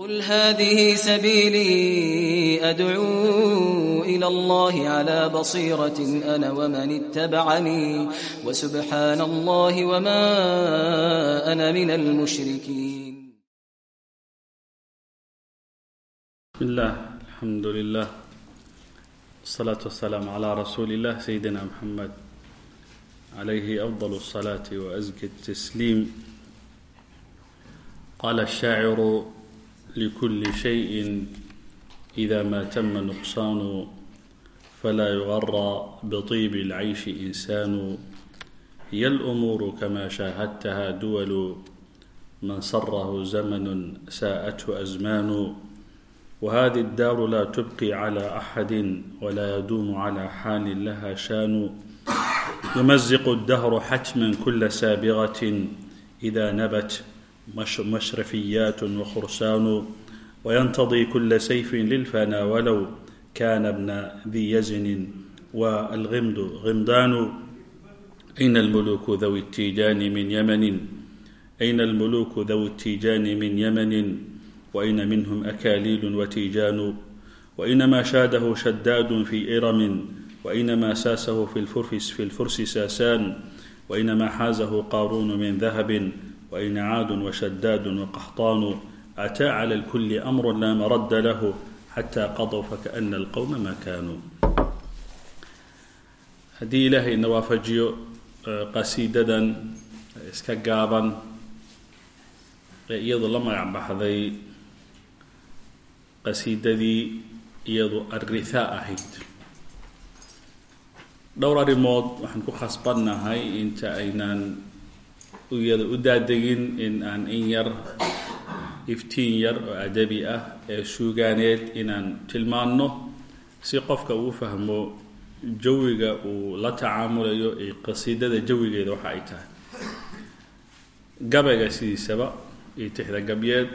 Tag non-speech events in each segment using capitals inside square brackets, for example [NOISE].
قل هذه سبيلي أدعو إلى الله على بصيرة أنا ومن اتبعني وسبحان الله وما أنا من المشركين بسم الله الحمد لله والصلاة والسلام على رسول الله سيدنا محمد عليه أفضل الصلاة وأزكى التسليم قال الشاعر لكل شيء إذا ما تم نقصان فلا يغر بطيب العيش إنسان هي الأمور كما شاهدتها دول من سره زمن ساءته أزمان وهذه الدار لا تبقي على أحد ولا يدوم على حال لها شان يمزق الدهر حتما كل سابغة إذا نبت مشرفيات وخرسان وينتضي كل سيف للفنا ولو كان ابن ذي يزن والغمد غمدان أين الملوك ذوي التيجان من يمن أين الملوك ذوي التيجان من يمن وأين منهم أكاليل وتيجان وإنما شاده شداد في إرم وإنما ساسه في الفرس في الفرس ساسان وإنما حازه قارون من ذهب وأين عاد وشداد وقحطان أتى على الكل أمر لا مرد له حتى قضوا فكأن القوم ما كانوا haddii ilaahay ina waafajiyo qasiidadan iska gaaban ee iyadu la magac baxday qasiidadii iyadu arrithaa ahayd dhowr arrimood waxaan ku khasbannahay inta aynaan iyada u daadegin in aan in yar iftiin yar oo adabi ah ee suugaaneed inaan tilmaanno si qofka uu fahmo jawiga uu la tacaamulayo ee qasiidada jawigeeda waxa ay tahay. Gabayga sidiisaba iyo tixda gabyeed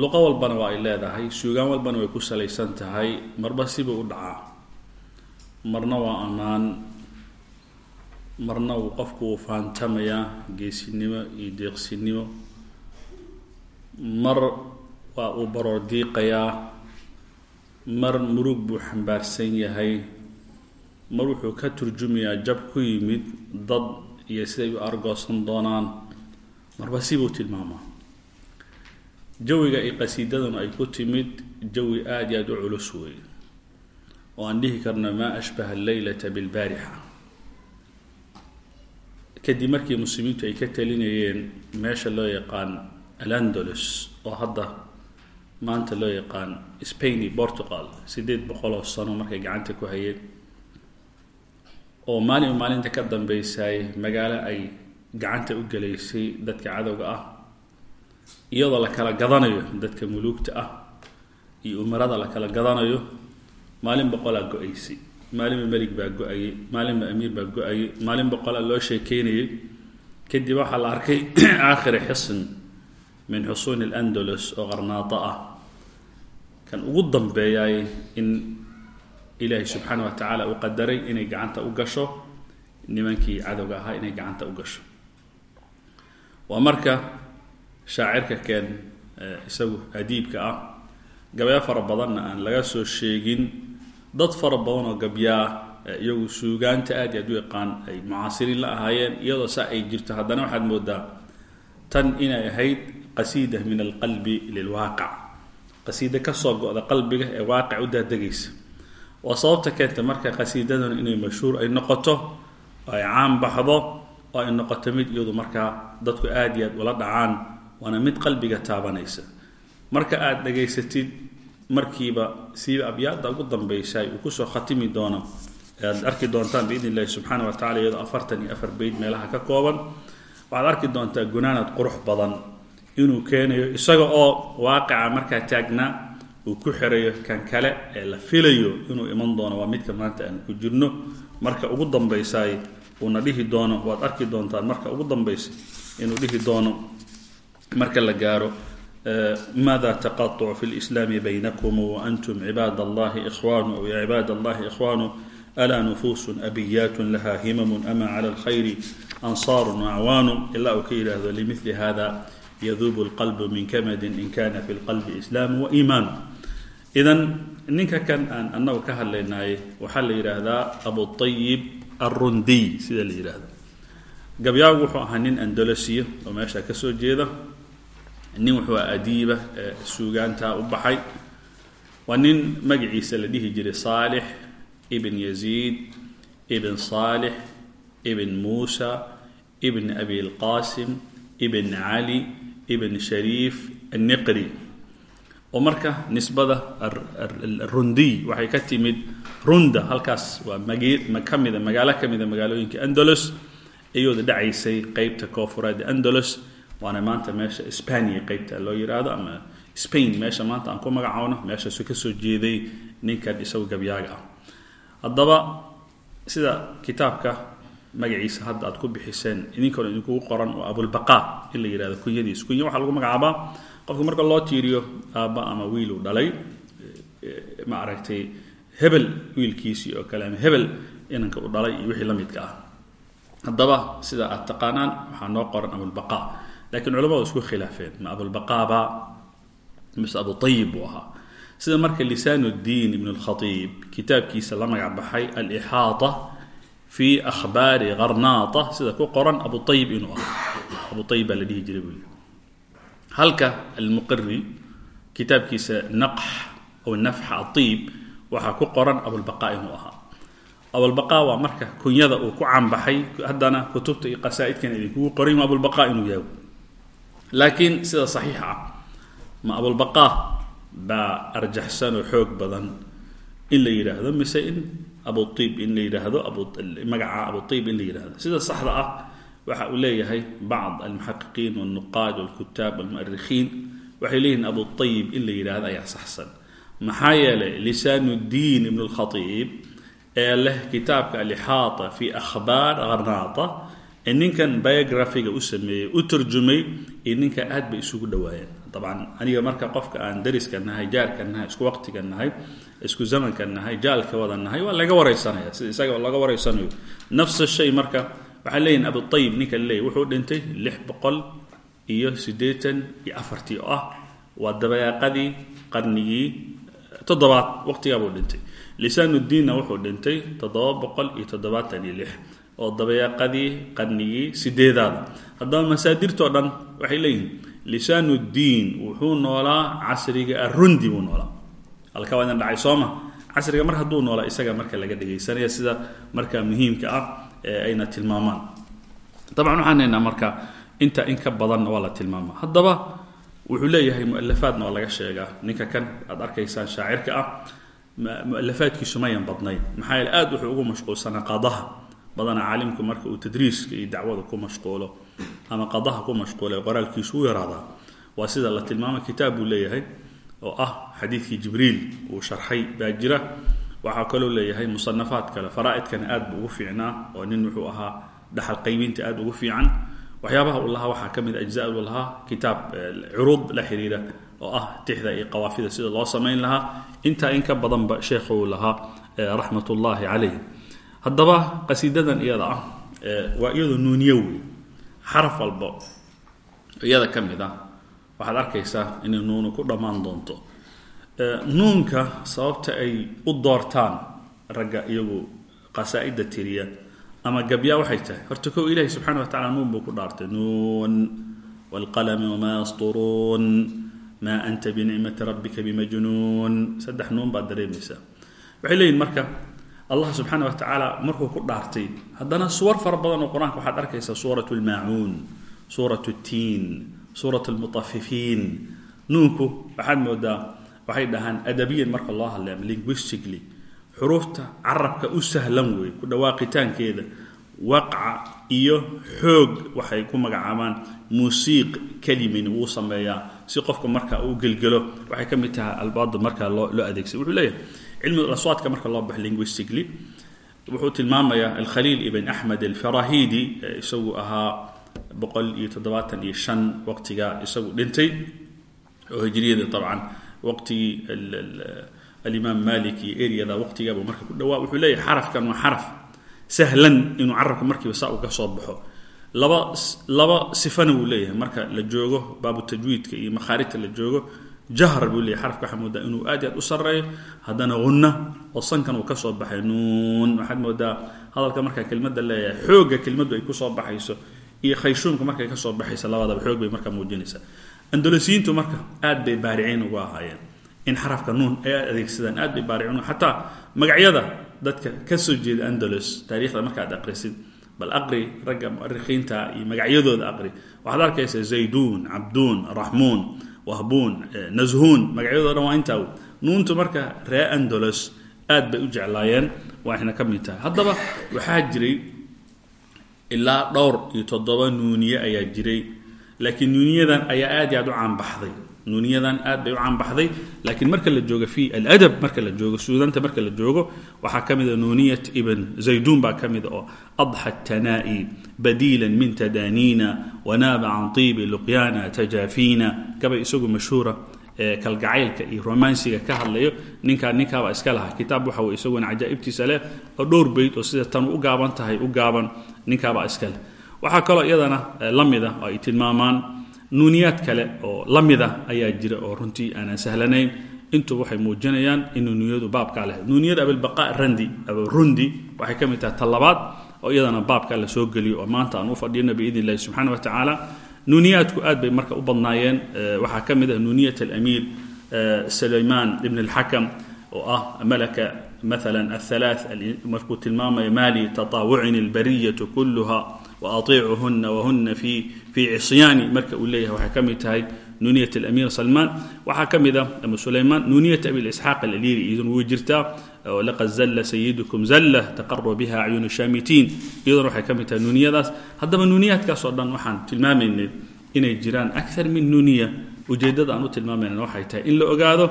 luqo walbana waa ay leedahay suugaan walbana way ku salaysan tahay marba sibuu u dhacaa. Marna waa ammaan marna uu qofku uu faantamayaa geesinimo iyo deeqsinimo. Mar waa uu baroor diiqayaa mar murug buu xambaarsan yahay mar wuxuu ka turjumayaa jab ku yimid dad iyo siday u argoosan doonaan. Marba sibuu tilmaamaa. Jawiga ay qasiidadanu ay ku timid jawi aada iyo aada u culus weey oo aan dhihi karno maa ashbaha alleylata bilbaarixa kadib markii muslimiintu ay ka talinayeen meesha loo yaqaan alandalus oo hadda maanta loo yaqaan spaini portugal siddeed boqol oo sano markay gacanta ku hayeen. Oo maalin maalinta ka dambeysay magaalo ay gacanta u gelaysay dadka cadowga ah iyadoo la kala gadanayo dadka muluugta ah iyo umarada la kala gadanayo maalin boqolaa go'aysay maalinba melig baa go'ayay maalinba amiir baa go'ayay maalin boqolaa loo sheekeynayay. Kadib waxaa la arkay [CLEARS THROAT] aakhiri xisn min xusuuni alandalus oo qarnaato ah. Kan ugu dambeeyay in ilaahay subxaana wa tacaala uu qadaray inay gacanta u gasho nimankii cadowga ahaa inay gacanta u gasho. Waa marka shaacirka keen isagu adiibka ah gabayo fara badanna aan laga soo sheegin dad fara badan oo gabyaa iyagu suugaanta aad iyo aad u yaqaan ay mucaasiriin la ahaayeen iyadoo saa ay jirto. Haddana waxaad moodaa tan inay ahayd qasiida min alqalbi lilwaaqic qasiida ka soo go-da qalbiga ee waaqic u daadegaysa waa sababta keenta marka qasiidadanu inay mashhuur ay noqoto oo ay caan baxdo oo ay noqoto mid iyadu markaa dadku aad iyo aad ula dhacaan waana mid qalbiga taabanaysa. Marka aada dhegaysatid markiiba siiba abyaada ugu dambeysay uu ku soo khatimi doono aad arki doontaan biidn illahi subxaana wa tacala iyadoo afartan iyo afar beyd meelaha ka kooban waxaad arki doontaa gunaanad qurux badan inuu keenayo isaga oo waaqica markaa taagnaa uu ku xirayo kan kale ee la filayo inuu iman doono waa midka maanta aan ku jirno. Marka ugu dambaysaay uuna dhihi doono waad arki doontaan marka ugu dambaysa inuu dhihi doono marka la gaaro ماذا تقطع في الإسلام بينكم وأنتم عباد الله إخوان أو يا عباد الله إخوان ألا نفوس أبيات لها همم أما على الخير أنصار وأعوان إلا أكيل هذا لمثل هذا yaduubu اlqalbu min kamadin in kana fi اlqalbi islaamu waiimaanu idan ninka kan aan anagu ka hadlaynaay waxaa la yidhaahdaa abuطayib alrundiy sida la yidhaahdo gabyaagu wuxuu ahaa nin andolosiya oo meesha ka soo jeeda nin wuxuu adiiba suugaantaa u baxay. Waa nin magaciisa la dhihi jiray saalix ibn yaziid ibn saalix ibn muusa ibn abi lqasim ibn cali ibn shariif anniqri oo marka nisbada rundiy waxay ka timid runda halkaas waa magi ka mida magaalo ka mida magaalooyinka andalos iyooda dhacaysay qeybta koofureed andalos waana maanta meesha spania qeybta loo yiraahdo ama spain meesha maanta aan ku magacowno meeshaasu ka soo jeeday ninkan isagu gabyaaga ah. Haddaba sida kitaabka magaciisa hadda aad ku bixiseen idinkoona idinkugu qoran oo abulbaqa in la yihahdo kunyadiis kunya waxaa lagu magacaabaa qofka marka loo tiiriyo aabba ama wiil dhalay ma hebel wiilkiisii oo kale ama hebel inanka uu dhalay iyo wixii la midka ah. Haddaba sida aad taqaanaan waxaa noo qoran abulbaqa lakiin culamadu isku khilaafeen ma abulbaqaaba mise abuayib buu ahaa sida marka lisaan اdiin ibn اlkhaiib kitaabkiisa la magac baxay alixaaطa fi ahbaari garnaata sida ku qoran abuayib inuu ahaa abuayib baa la dhihi jiray buu halka almuqiri kitaabkiisa naqx o nafxa aiib waxaa ku qoran abulbaqa inuu ahaa abulbaqa waa marka kunyada uu ku canbaxay haddana kutubta iyo qasaa'idkan idinkugu qoran abulbaqa inuu yahay laakiin sida saxiixa ah ma abulbaqa baa arjaxsan oo xoog badan in la yidhaahdo mise in abuiib in la yidhaahdo magaca abuiib in la yidhaahdo. Sida saxda ah waxa uu leeyahay bacd almuxaqiqiin walnuqaad walkutaab walmu'arikhiin waxay leeyihiin abuayib in la yidhaahdo ayaa saxsan. Maxaa yeelay lisaan اlkhaiib ee leh kitaabka alixaata fi akhbaar garnaata ee ninkan biographiga u sameeyey u turjumay iyo ninka aad bay isugu dhawaayeen. Dabcan aniga marka qofka aan dariska nahay jaarka nahay isku waqtiga nahay isku zamanka nahay jaalka wada nahay waa laga wareysanaya sida isaga laga wareysanayo. Nafs shay marka waxay leeyihiin abuayib ninka leeyay wuxuu dhintay lix boqol iyo siddeetan iyo afartii oo ah. Waa dabayaaqadii qarnigii toddobaad waqtigaabuu dhintay. Lisaanudiinna wuxuu dhintay toddoba boqol iyo toddobaatan iyo lix oo dabayaaqadii qarnigii sideedaada haddaba masaadirtoo dhan waxay leeyihiin lisaanuddiin wuxuu noolaa casriga arundi buu noolaa. Halka waa idin dhacay sooma. Casriga mar hadduu noolaa isaga marka laga dhegaysanaya sida marka muhiimka ah ee ayna tilmaamaan. Dabcan waxaan haynaa marka inta in ka badanna waa la tilmaama haddaba wuxuu leeyahay mualafaadna waa laga sheegaa ninka kan aad arkaysaan shaacirka ah mualafaadkiisu mayan badnayn. Maxaa yeele aad wuxuu ugu mashquulsanaa qadaha badana caalimku marka uu tadriiska iyo dacwada ku mashquulo ama qadaha ku mashquula qoraalkiisu u yaraadaa waa sida la tilmaamo kitaab buu leeyahay oo ah xadiidkii jibriil uu sharxay baa jira. Waxaa kaloo leeyahay musanafaad kale faraaidkana aad buu ugu fiicnaa oo nin wuxuu ahaa dhaxal qaybinta aad ugu fiican. Waxyaabaha uu lahaa waxaa ka mid ajza uu lahaa kitaab curuud la xiriira oo ah tixda iyo qawaafida sida loo samayn lahaa. Intaa in ka badanba sheekha uu lahaa raxmat ullaahi calayh haddaba qasiidadan iyada ah waa iyadoo nuuniye wey xaraf walbo iyada ka ah waxaad arkaysaa inay nuunu ku dhammaan doonto. Nuunka sababta ay u doortaan ragga iyagu qasaa'ida tiriya ama gabyaa waxay tahay. Horta kow ilahi subxana wa tacala nuun buu ku dhaartay. Nuun wاlqalmi wma yasturuun ma anta binicmati rabbika bimajnuun. Saddex nuun baad dareemaysaa. Waxay leeyihiin marka allah subxaana wa tacaala markuu ku dhaartay. Haddana suwar fara badan oo qur'aanka waxaad arkaysaa suurat lmaacuun suurat اtiin suurat اlmutafifiin nuunku waxaad moodaa waxay dhahaan adabiyan marka loo hadlay ama xuruufta carabka u sahlan wey ku dhawaaqitaankeeda waqca iyo xoog waxay ku magacaabaan muusiiq kelimin wuu sameeyaa si qofka marka uu gelgelo. Waxay ka mid tahay albaada marka loo adeegsay wuxuu leeyahay cilmiga aswaadka marka loo baxo linguistically wuxuu tilmaamayaa alkhaliil ibn axmed alfarahidi isagu ahaa boqol iyo toddobaatan iyo shan waqtiga isagu dhintay oo hijriyada dabcan waqtigii alimaam malik iyo eryada waqtigaabuu marka ku dhawaa. Wuxuu leeyahay xarafkan waa xaraf sahlan inuu carabka markiiba saa uga soo baxo. Laba laba sifana wuu leeyahay. Marka la joogo baabu tajwiidka iyo makhaarijta la joogo jahr buu leeyahy xarafka waxaa inuu aad i aad u sareeyo haddana hunna oo sankan uu ka soo baxay nuun. Waxaad moodaa hadalka markaa kelmadda leeyahay xoogga kelmaddu ay ku soo baxayso iyo khayshuumka markay ka soo baxayso labadaba xoog bay markaa muujinaysaa. Andalosiyiintu marka aad bay baariciin ugu ahaayeen. In xarafka nuun ay aad adeegsadaan aad bay baariciin xataa magacyada dadka ka soo jeeda andalos taarikhda markaad aqrisid bal aqri ragga muarikiinta iyo magacyadooda aqri. Waxaad arkaysaa zayduun cabduun raxmuun wahbuun nashuun magacyadooda dhan waa intaa nuuntu marka ree andalos aad bay u jeclaayeen waxayna ka mid tahay. Haddaba waxaa jiray ilaa dhowr iyo toddoba nuuniye ayaa jiray. Laakiin nuuniyadan ayaa aad iyo aad u caanbaxday nuuniyadan aad bay u caanbaxday. Laakiin marka la joogo fi aladab marka la joogo suudanta marka la joogo waxaa ka mida nuuniyat ibn zayduun baa ka mida oo adxa tanaa'i badiila min tadaaniina wanaaba can tiibi luqyaana tajaafiina. Gabay isagu mashhuura kalgacaylka iyo romansiga ka hadlayo. Ninkaa ninkaabaa iska lahaa. Kitaab waxa wey isaguna cajaa'ibtiisa leh oo dhowr beyd oo sida tan u gaaban tahay u gaaban. Ninkaabaa iska leh. Waxaa kaloo iyadana la mida oo ay tilmaamaan nuuniyaad kale oo la mida ayaa jira oo runtii aanan sahlanayn. Intuba waxay muujinayaan in nuuniyadu baabkaa leh. Nuuniyada abilbaqa randi rundi waxay ka mid tahay talabaad oo iyadana baabkaa la soo geliyo oo maanta aan u fadhiyno biidn illahi wa tacaala. Nuuniyaadku aad bay marka u badnaayeen waxaa ka mid ah nuuniyat alamiir sulaymaan ibn alxakam oo ah malaka maala ahalaa markuu tilmaamayo maali tataawucini albariyatu kulluha waaiicuhuna wahuna fi fii cisyaani marka uu leeyahay waxay ka mid tahay nuuniyat alamiir salmaan waxaa ka mid ah ama sulaymaan nuuniyat abilisxaaq alaliiri iyaduna way jirtaa laqad zalla sayidukum zalla taqaru biha acyunu shaamitiin. Iyaduna waxay ka mid tahay nuuniyadaas haddaba nuuniyaadkaasoo dhan waxaan tilmaamaynay inay jiraan akar min nuuniya ujeeddada aan u tilmaamayna waxay tahay in la ogaado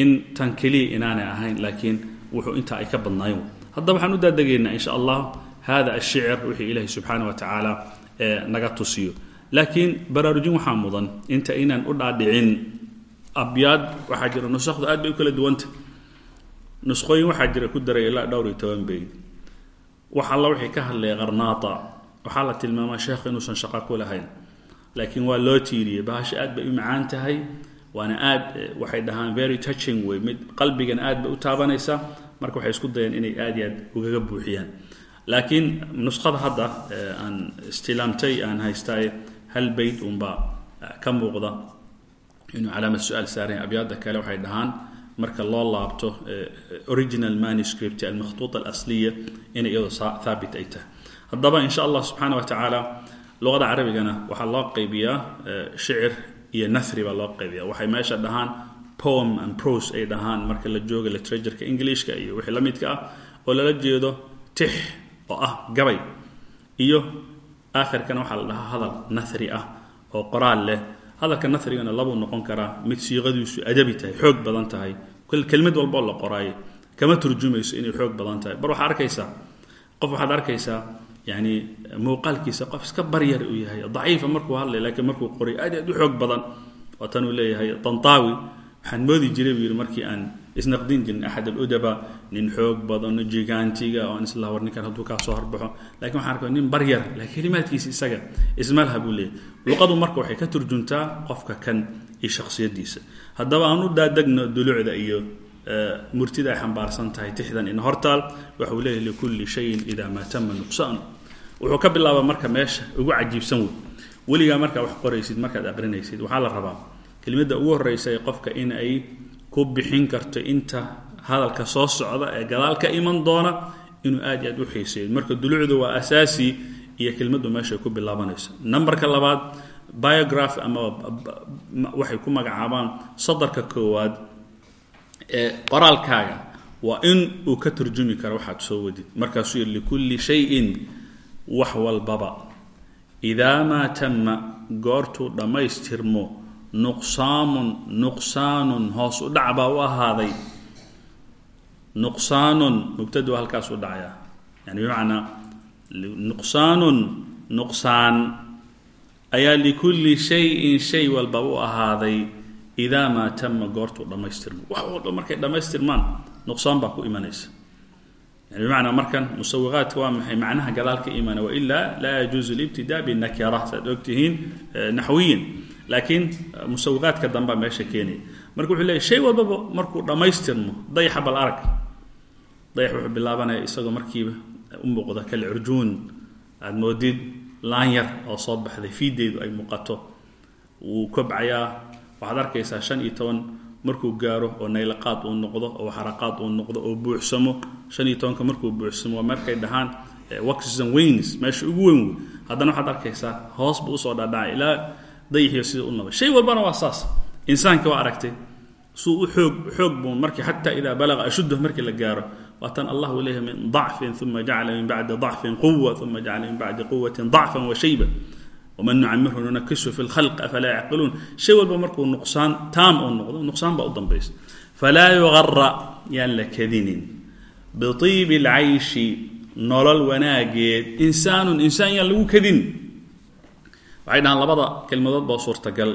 in tan keliya inaanay ahayn laakiin wuxuu intaa ay ka badnaayen haddaba waxaan u daadegaynaa insha allah hada ashicr wixii ilaahay subxaana wa tacaala naga tusiyo laakiin baraarujin waxaa mudan inta inaan u dhaadhicin abyaad waxaa jira nusakdu aad bay u kala duwanta. Nusqooyin waxaa jira ku daray ilaa dhowr iyo toban beyd wax alla wixii ka hadlaya qarnaata waxaa la tilmaamaa sheekh inuusan shaqo ku lahayn. Laakiin waa loo tiiriyey bahasha aad bay u macaan tahay waana aad waxay dhahaan very touching wey mid qalbigan aad bay u taabanaysaa marka waxay isku dayeen inay aad iyo aad ugaga buuxiyaan. Laakiin nusqada hadda aan istilaamtay aan haystaay hal beyt unbaa ka muuqda inuu calaamad su'aal saaranya abyaadda kale waxay dhahaan marka loo laabto original manuscript almakhtuuط alasliya inay iyadoo haabit ay tahay. Haddaba in allah subxaana wa tacaala luqada carabigana waxaa loo qaybiyaa shicir iyo nahri baa loo qaybiya waxay meesha dhahaan poem and prose ay dhahaan marka la jooga literatureka englishka iyo wixii la ah oo lala jeedo tix oo ah gabay iyo aakhirkana waxaa la dhahaa hadal nahri ah oo qoraal leh. Hadalka nahrigana labuu noqon karaa mid siiqadiisu adabi tahay xoog badan tahay. Kelmad walboo la qoraayo kama turjumayso inay xoog badan tahay. Bar waxaad arkaysaa qof waxaad arkaysaa yani muuqaalkiisa qof iska baryar uu yahay. Daciifa markuu hadlay laakiin markuu qoray aad aad u xoog badan. Waa tanuu leeyahay tantaawi waxaan moodi jiray buu yidhi markii aan isnaqdin jirin axad aludaba nin xoog badano jigaantiga oo aan isla war ninkan hadduu kaa soo horbaxo laakiin waxaan arkaa nin baryar laakiin kelimaadkiisa isaga ismalha buu leeyahy luqadu marka waxay ka turjuntaa qofka kan iyo shakhsiyadiisa haddaba aan u daadegno dulucda iyo murtida ay xambaarsan tahay tixdan in hortaal waxuu leeyahy likulli shayin idaa maa tama nuqsaanu wuxuu ka bilaaba marka meesha ugu cajiibsan wey weligaa markaa wax qoraysid markaad aqrinaysid waxaa la rabaa kelimada ugu horeysa ee qofka in ay ku bixin karto inta hadalka soo socda ee gadaal ka iman doona inuu aad iyo aad u xiiseeyo. Marka dulucdu waa asaasi iyo kelmaddu meeshay ku bilaabanayso. Numberka labaad biograph ama waxay ku magacaabaan sadarka koowaad ee qoraalkaaga. Waa in uu ka turjumi karo waxaad soo wadid. Markaasuu yidhi likulli shayin wax walbaba. Idaa maa tama goortuu dhammaystirmo nuqsaamun nuqsaanun hoos u dhac baa u ahaaday. Nuqsaanun mubtadu halkaas u dhacayaa yani bimacnaa nuqsaanun nuqsaan ayaa likulli shayin shay walba u ahaaday idaa maa tama goortuu dhammaystirmo wax walba markay dhammaystirmaan nuqsaan baa ku imanaysa. Yani bimacnaa markan musawiqaadka waa maxay? Macnaha gadaal ka imaana wailaa laa yajuuzu libtidaa binakira. Saad ogtihiin naxwiyin laakiin musawiqaadka dambaa meesha keenaya marka wuxuu leeyay shay walbaba markuu dhammaystirmo dayaxa bal arag. Dayax wuxuu bilaabanaya isagoo markiiba u muuqda kalcurjuun aada moodid laan yar oo soo baxday fiideedu ay muuqato. Wuu kobcayaa waxaad arkaysaa shan iyo toban markuu gaaro oo naylaqaad uu noqdo oo xaraqaad uu noqdo oo buuxsamo. Shan iyo tobanka markuu buuxsamo waa markay dhahaan waxon waynes meesha ugu weyn wey haddana waxaad arkaysaa hoos buu u soo dhaadhacay. Ilaa dayaxiyo sida u naba shay walbana waa saas. Insaanka waa aragtay. Suu u xoog xoog buu markii xataa idaa balaqa ashuddah markii la gaaro. Waatan allah uu min dacfin uma jacala min bacdi dacfin quwa uma jacala min bacdi quwatin dacfan wa waman nucamirhu nunakisu fi lkhalq afalaa yacqiluun shay walba markuu nuqsaan taam uu noqdo nuqsaan baa u dambaysa falaa yugara yaan la kadinin biibi اlcayshi nolol wanaageed. Insaanun insaan yaan lagu kadin waxay dhahaan labada kelmadood baa suurtagal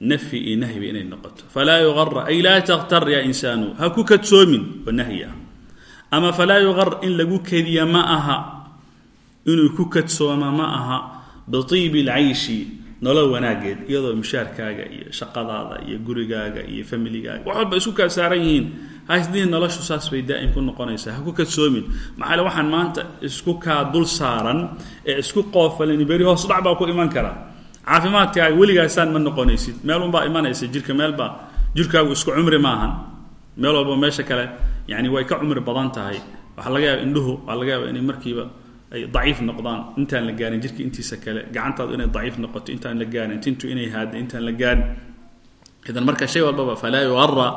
nafyi iyo nahyiba inay noqoto. Falaa yugara ay laa takhtar ya insaanu ha ku kadsoomin oo nahyi ah. Ama falaa yugar in lagu kediya ma aha inuu ku kadsooma ma aha biibi اlcayshi nolol wanaageed iyadoo mushaarkaaga iyo shaqadaada iyo gurigaaga iyo familigaaga wax walba isku kaa saaran yihiin. Hasdiin noloshu saas bay daa'im ku noqonaysaa ha ku kadsoomin. Maxaale waxaan maanta isku kaa dul saaran ee isku qoofalin beri hoos ku iman karaa caafimaadkaaga weligaasaan ma noqonaysid. Meel unbaa imanaysa jirka meelbaa jirkaagu isku cumri maahan. Meel walba meesha kale yani way ka cumri badan tahay. Waxaa laga yaaba indhuhu waxaa laga yaaba inay markiiba ay daciif noqdaan. Intaan la gaarin jirka intiisa kale gacantaadu inay daciif noqoto intaan la gaarin. Tintu inay haada intaan la gaarin. Idan marka shay walbaba falaa yuara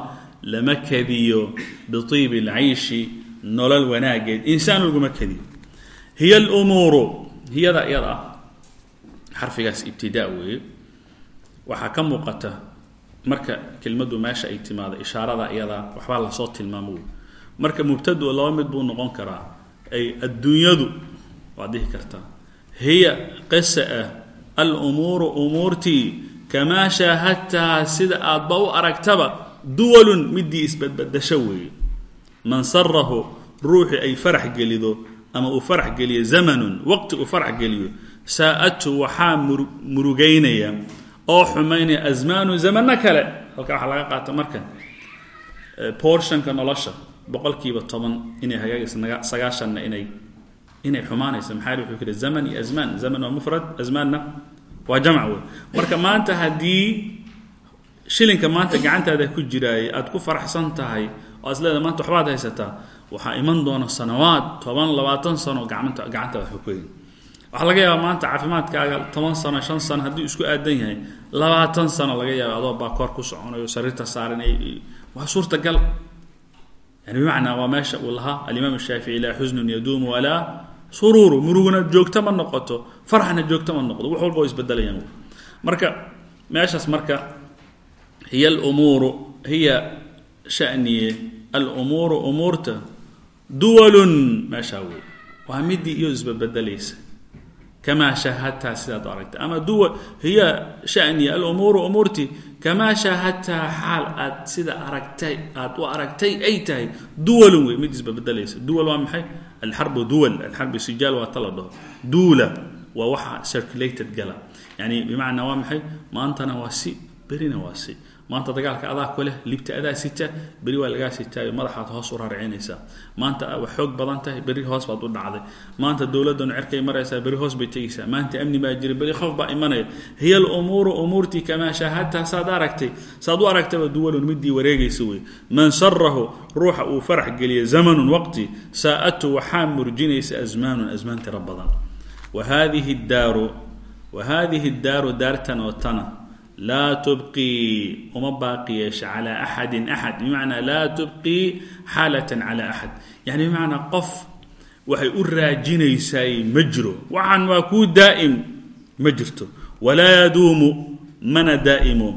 lama kadiyo biibi اlcayshi nolol wanaageed. Insaan laguma kadiyo. Hiya lumuuru hiyada iyada ah xarfigaas ibtidaa weeye waxaa ka muuqata marka kelmaddu meesha ay timaado ishaarada iyadaa waxbaa la soo tilmaamo wey marka mubtadu laba mid buu noqon karaa ay adduunyadu waad dhihi kartaa hiya qisa ah alumuuru umuurtii kamaa shaahadtaha sida aadba u aragtaba duwalun midii isbadbadasho weeye. Man sarahu ruuxii ay farax gelido ama uu farax geliyo zamanun waqti uu farax geliyo saa-atu waxaa murugaynaya oo xumaynaya asmaanu zamano kale. Halkaa waxaa laga qaata marka portionka nolosha boqolkiiba toban inay hagaagayso sagaashanna inay inay xumaanayso maxaa wuxuu kiri zaman iyo asmaan zaman waa mufrad asmaanna waa jamc wey marka maanta haddii shilinka maanta gacantaada ku jiraayay aada ku faraxsan tahay oo as leedahay maanta waxbaad haysataa waxaa iman doona sanawaad toban labaatan sano gacmanta gacantaada helin waxaa laga yaabaa maanta caafimaadkaaga toban sano shan sano haddii isku aadan yahay labaatan sano laga yaaba adoo baa koor ku soconayo sariirta saaran waa suurtagal. Yani bimacnaa waa meesha uu lahaa alimaam shaafici laa xusnun yaduumu walaa suruuru. Muruguna joogto ma noqoto farxna joogto ma noqdo wax walba oo marka meeshaas marka hiya alumuuru hiya shaniye alumuuru umuurta duwalun meeshaa wey waa midii iyo isbabedelaysa kamaa shaahadtaha sidaad u aragtay ama hiya shaniye alumuuru umuurtii kamaa shaahadtaha xaal aad sida aragtay aad u aragtay ay tahay duwalun wey mid isbabedelaysa duwal waa maxay alxarbu duwal alxarbu sijaal waa tala dhaho duula waa waxa circulated gala yani bimacnaa waa maxay maantana waa si berina waa si maanta dagaalka adaa ku leh libta adaa sita beri waa lagaa sitaayo madaxaad hoos u raarcinaysaa maanta wax xoog badan tahay beri hoos baad u dhacday. Maanta dowladanu cerkay maraysaa beri hoos bay tegaysaa maanta amni baa jira beri qof baa imanaya. Hiya alumuuru umuurtii kamaa shaahadtaha saad aragtay. Saad u aragtaba duwalun midii wareegaysa wey man sarahu ruuxa uu farax geliya zamanun waqti saa-atu waxaa murjinaysa asmaanun asmaan tiro badan. Wa hadihi daaru wa hadihi daaru daartan oo tana laa tubqii uma baaqi yeesha calaa axadin axad bimacnaa laa tubqii xaalatan calaa axad yani bimacnaa qof waxay u raajinaysaay ma jiro waxaan waa kuu daa'im ma jirto walaa yaduumu mana daa'imo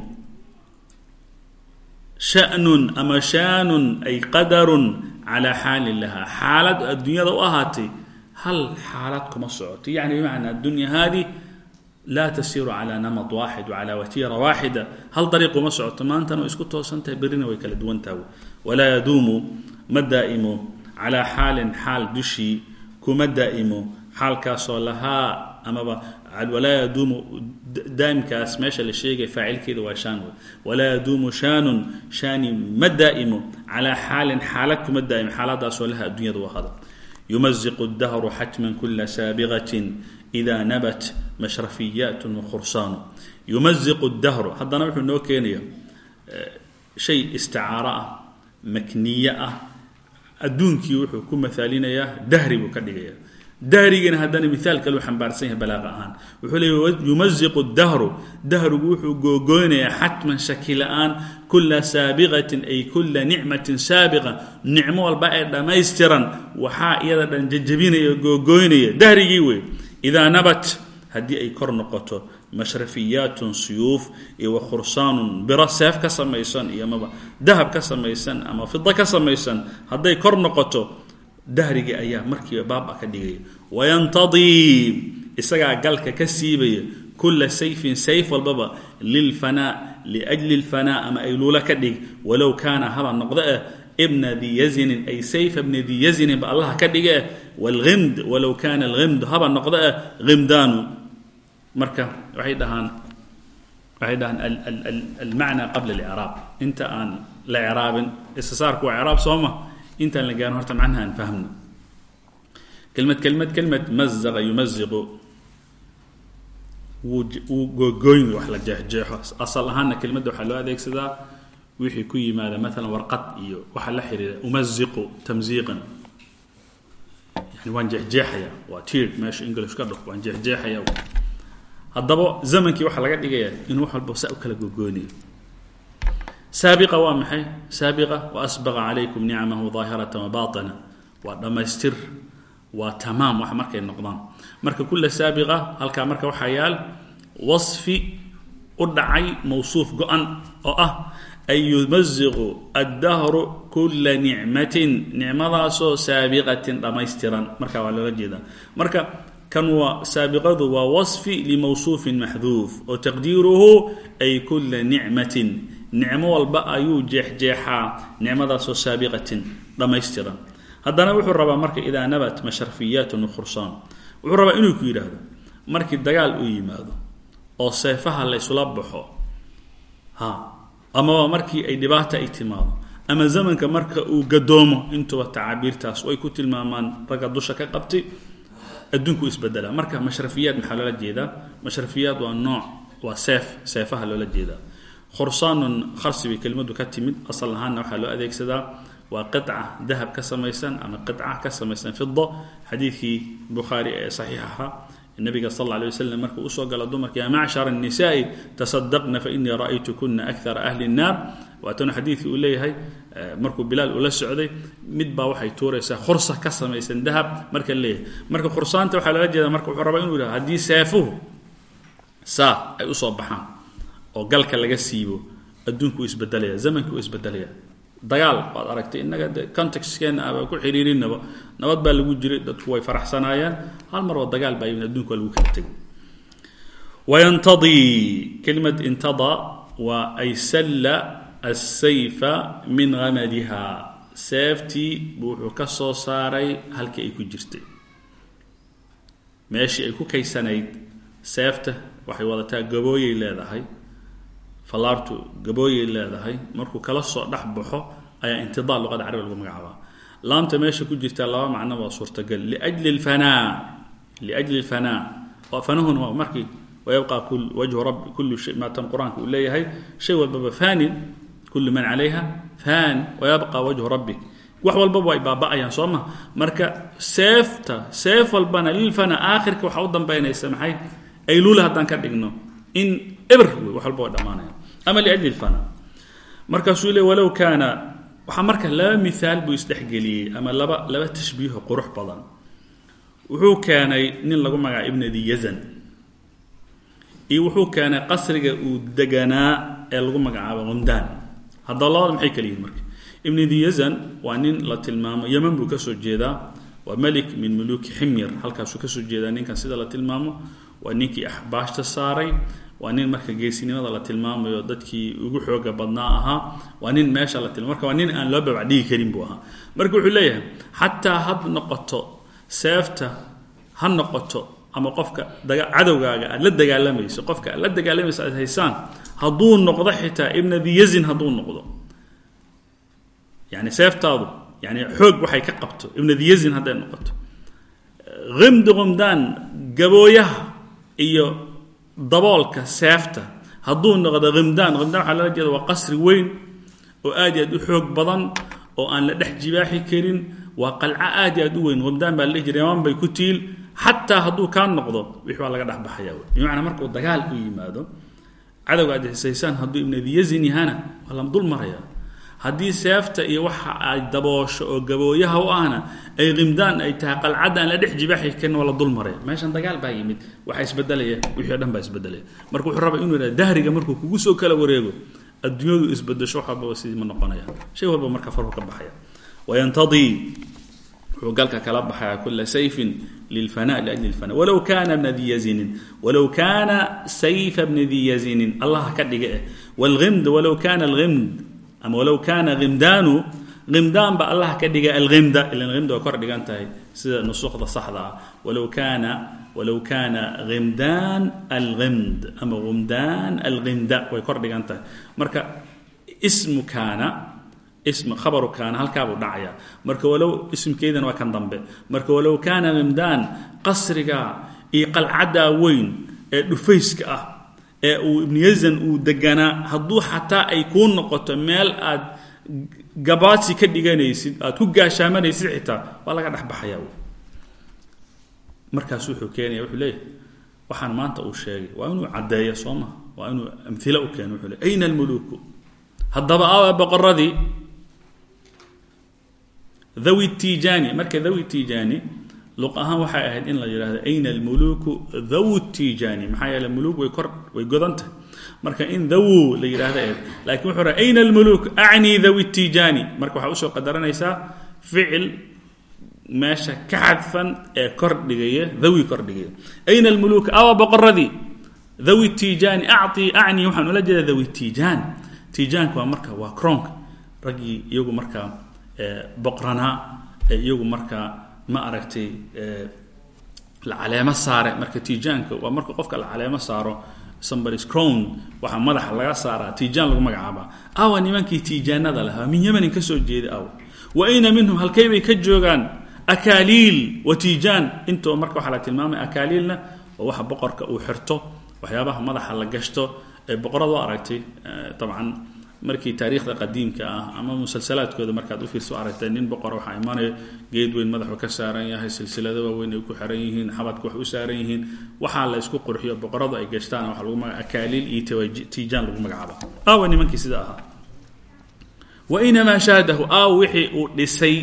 shanun ama shaanun ay qadarun calaa xaalin lahaa xaalad adduunyada u ahaatay hal xaalad kuma socoto yani bimacnaa addunya haadi laa tasiiru calaa namad waaxid wacalaa watiira waaxida hal dariiq uma socoto maantana way isku toosan tahay berrina way kala duwan tahay walaa yaduumu ma daa'imo calaa xaalin xaal dushii kuma daa'imo xaalkaasoo lahaa amaba walaa yaduumu daa'imkaas meesha la sheegay faacilkeeda waa shaan walaa yaduumu shaanun shaani ma daa'imo calaa xaalin xaalad kuma daa'imo xaaladaasoo laha addunyada u ahada yumaziqu dahru xatman kula saabiqatin ida nabat mashrafiyaat wakhursaanu yumaziqu dahru haddana wuxuu noo keenaya shay isticaaro ah makniye ah. Wuxuu ku maaalinayaa dahri buu ka dhigaya dahrigana haddana miaal kaleu xambaarsan yahay balaaqa ahaan. Wuxuu leey yumaziqu dahru dahrigu wuxuu googoynayaa xatman shaki la'aan kula ay kula nicmatin saabiqa. Nicmo walba ee dhammaystiran. Waxaa iyada dhan jajabinaya googoynaya dahrigii wey idaa nabat haddii ay kor noqoto mashrafiyaatun suyuuf iyo wa biro seef ka samaysan iyo amaba dahab ka samaysan ama fida ka samaysan hadday kor noqoto dahrigii ayaa markiiba baaba ka dhigaya. Wayantadii isagaa galka ka siibaya kula sayfin sayf walbaba lilfanaa liajli lfanaa ama ayluula ka dhig. Walow kaana haba noqdo eh bna di yazinin ay sayfa bna di yazinin ba allaha ka dhige wlhimd walow kaana alhimd haba noqdo eh himdaanu marka waxay dhahaan waxay dhahaan almacna qabla اlcraab inta aan la craabin istisaarku waa craab sooma? Intaan la gaarin horta macnaha aan fahmno. Kelmad kelmad kelmad mazaqa yumaziqu. Wuu googoyn wax la jeexjeexo asal ahaanna kelmadda waxaa loo adeegsadaa wixii ku yimaada maalan warqad iyo waxa la xiriira umaziqu tamziiqan. Yani waan jeexjeexaya waa tiird meesha english ka dhaho waan jeexjeexaya haddaba zamankii waxaa laga dhigayaa inuu wax walba saa u kala googoonayo saabiqa waa maxay? Saabiqa wa calaykum nicamahu daahirata wabaطina waa dhammaystir waa tamaam wax markay noqdaan. Marka kula saabiqa halkaa marka waxaa yaal wasfi u dhacay mawsuuf go-an oo ah an yumaziqu addahru kula nicmatin nicmadaasoo saabiqatin dhammaystiran marka waa loola jeedaa. Marka kan saabiqadu waa wasfi limawsuufin maxduuf oo taqdiiruhu ay kula nicmatin. Nicmo walba ayuu jeexjeexaa nicmadaasoo saabiqatin dhammaystiran haddana wuxuu rabaa marka idaa nabat mashrafiyaatun wakhursaan wuxuu rabaa inuu ku yidhaahdo markii dagaal uu yimaado oo seefaha la ysula baxo amaba markii ay dhibaata ay timaado ama zamanka marka uu gadoomo intuba tacaabiirtaas ay ku tilmaamaan ragga dusha ka qabtay adduunku isbedelaa marka mashrafiyaad maxaa loola jeedaa? Mashrafiyaad waa nooc waa seef seefaha loola jeedaa. Khursaanun kharsi bay kelimadu ka timid. Asal ahaanna waxaa loo adeegsadaa waa qica dahab ka samaysan ama qica ka samaysan fido xadiidkii bukhaari ee saxiixaha nabiga sal alla alay waslm markuu usoo gala dumarka yaa macshar الnisaءi tasadaqna fainii ra'aytukuna akara ahli الnaar waatanu xadiidkii uu leeyahay markuu bilaal ula socday mid baa waxay tuuraysaa khursa ka samaysan dahab marka leeyahay marka khursaanta waxaa loola jeeda marka wuxuu rabaa inu yidhahdo haddii seefuhu saa ay usoo baxaan oo galka laga siibo adduunku isbedelaya zamanki uu isbedelaya dagaal waad aragtay innaga de contextkeena aba ku xiriirinaba nabad baa lagu jiray dadku way faraxsanaayeen hal mar oo dagaal baa yimid adduunka waa lagu kala tegay wayantadii kelimad intada waa ay salla asayfa min gamadiha. Seeftii wuxuu ka soo saaray halkii ay ku jirtay. Meeshii ay ku kaysanayd seefta waxay wadataa gabooyay leedahay fallaartu gabooyay leedahay markuu kala soo dhex baxo ayaa intidaa luqada carabiga lagu magacaabaa. Laamta meesha ku jirtaa laba macno waa suurtagal. Liajli lfanaa liajli lfanaa fanahuna waa markii wayabqa wajhu rabbi kullu shay maatan qur'aanka uu leeyahay shay walbaba fanin kullu man calayha fan wayabqa wajhu rabbi. Wax walbaba ay baaba-ayaan soo ma? Marka seefta seef walbana lilfana aakhirka waxaa u dambaynaysa maxay? Ayluula haddaan ka dhigno. In ebr wey wax walba way dhammaanaya ama liajli lfana markaasuu le walow kaana waxaa marka laba miaal buu isdhexgeliyey ama laba laba tashbiiho qurux badan. Wuxuu keenay nin lagu magaca ibnadi yazan. Iyo wuxuu keenay qasriga uu deganaa ee lagu magacaabo qumdaan haddaba labada maxay kala yihiin marka? Ibnadi yazan waa nin la tilmaamo yeman buu ka soo jeedaa. Waa melik min muluki ximyar halkaasuu ka soo jeedaa ninkan sida la tilmaamo. Waa ninkii axbaashta saaray waa nin marka geesinimada la tilmaamayo dadkii ugu xooga badnaa ahaa waa nin meesha la tilma marka waa nin aan loo babacdhigi karin buu ahaa. Marka wuxuu leeyahay xataa had noqoto seefta ha noqoto ama qofka cadowgaaga aad la dagaalamayso qofka aad la dagaalamayso aad haysaan hadduu noqdo xitaa ibna diyazin hadduu noqdo. Yani seeftaadu yani xoog waxay ka qabto ibna diyazin hadday noqoto. Himdi qumdaan gabooyaha iyo daboolka seefta. Hadduu noqdo himdaan himdaan waxaa loola jeeda waa qasri weyn oo aad iyo aad u xoog badan oo aan la dhex jibaaxi karin. Waa qalco aad iyo aad u weyn himdaan baa la dhihi jiray yaman bay ku tiil. Xataa hadduu kaa noqdo wix waa laga dhexbaxaya bimacnaa markuu dagaal u yimaado cadowga aad xisaysaan hadduu ibn abiyazin yahana waa la dul maraya haddii seefta iyo waxa ay daboosho oo gabooyaha u ahna ay qimdaan ay tahay qalcadda aan la dhex jibaaxi karin waa la dul maraya meeshan dagaal baa yimid. Waxaa isbedelaya wixii dhan baa isbedelaya. Marka wuxuu rabaa inuu yidhaha dahriga markuu kugu soo kala wareego adduunyadu isbedesho wax walbaba sidii ma noqonaya. Shay walba marka farhu ka baxaya. Wayantadii wuxuu galka kala baxaya kula sayfin lilfana liajli lfana walow kana bna di yazinin walow kana sayfa bni di yazinin allah ka dhiga eh wlhimd walow kana alhimd ama walow kana himdaanu himdaan ba allah ka dhiga alhimda ilan himda way kor dhigan tahay sida nusuuqda saxda ah. Walow kana walow kana himdaan alhimd ama humdaan alhimda way kor dhigan tahay. Marka ismu kaana ism khabaru kaana halkaabuu dhacaya. Marka walow ismkeedana waa kan dambe. Marka walow kaana himdaan qasriga iyo qalcaddaa weyn ee dhufayska ah ee uu ibnu yazan uu deganaa hadduu xataa ay kuu noqoto meel aad gabaadsi ka dhiganaysid aad ku gaashaamanaysid xitaa waa laga dhexbaxaya markaas wuxuu keenaya wuxuu leeyahay waxaan maanta uu sheegay waa inuu caddeeyo soo ma waa inuu amhilo u keeno wuxuu leey ayna almuluuku? Haddaba aawa boqoradii dhawi tijaani marka dhawi tijaani luq ahaan waxay ahayd in la yidhahdo ayna almuluuku dhawu tijaani maxaa yeele muluuk way kor way godan marka in dhawu la yidhahdo eed wuxuu raa ayna almuluuk acnii dhawi tijaani marka waxaa u soo qadaranaysaa ficil meesha ka xadfan ee kor dhigaya dhawi kor dhigaya. Ayna almuluuk awa boqoradii dhawi tijaani acطii acnii. Waxaan ula jeeda dhawi tijaan tijaanka marka waa cronka raggii iyagu markaa boqranaa ee iyagu markaa ma aragtay la caleemo saare. Marka tijaanka waa marka qofka la caleemo saaro somebody's crown waxaa madaxa laga saaraa tijaan lagu magacaabaa. Awa nimankii tijaanada lahaa min yamanin ka soo jeeda aw wa ayna minhum halkay bay ka joogaan akaaliil wa tijaan. Intoo marka waxaa la tilmaamaya akaaliilna waa waxa boqorka uu xirto waxyaabaha madaxa la gashto ee boqorada aragtay dabcan markii taariikhda qadiimka ah ama musalsalaadkooda markaad u fiirso aragtay nin boqora waxaa imaanaya geed weyn madaxu ka saaran yahay silsilado waaweyn ay ku xiran yihiin xabadka wax u saaran yihiin. Waxaa la isku qurxiyo boqoradu ay gashtaan waxa lagu akaaliil iyo tiijaan lagu magacaaba aawa nimankii sida ahaa. Wa inamaa shaadahu aaw wixii uu dhisay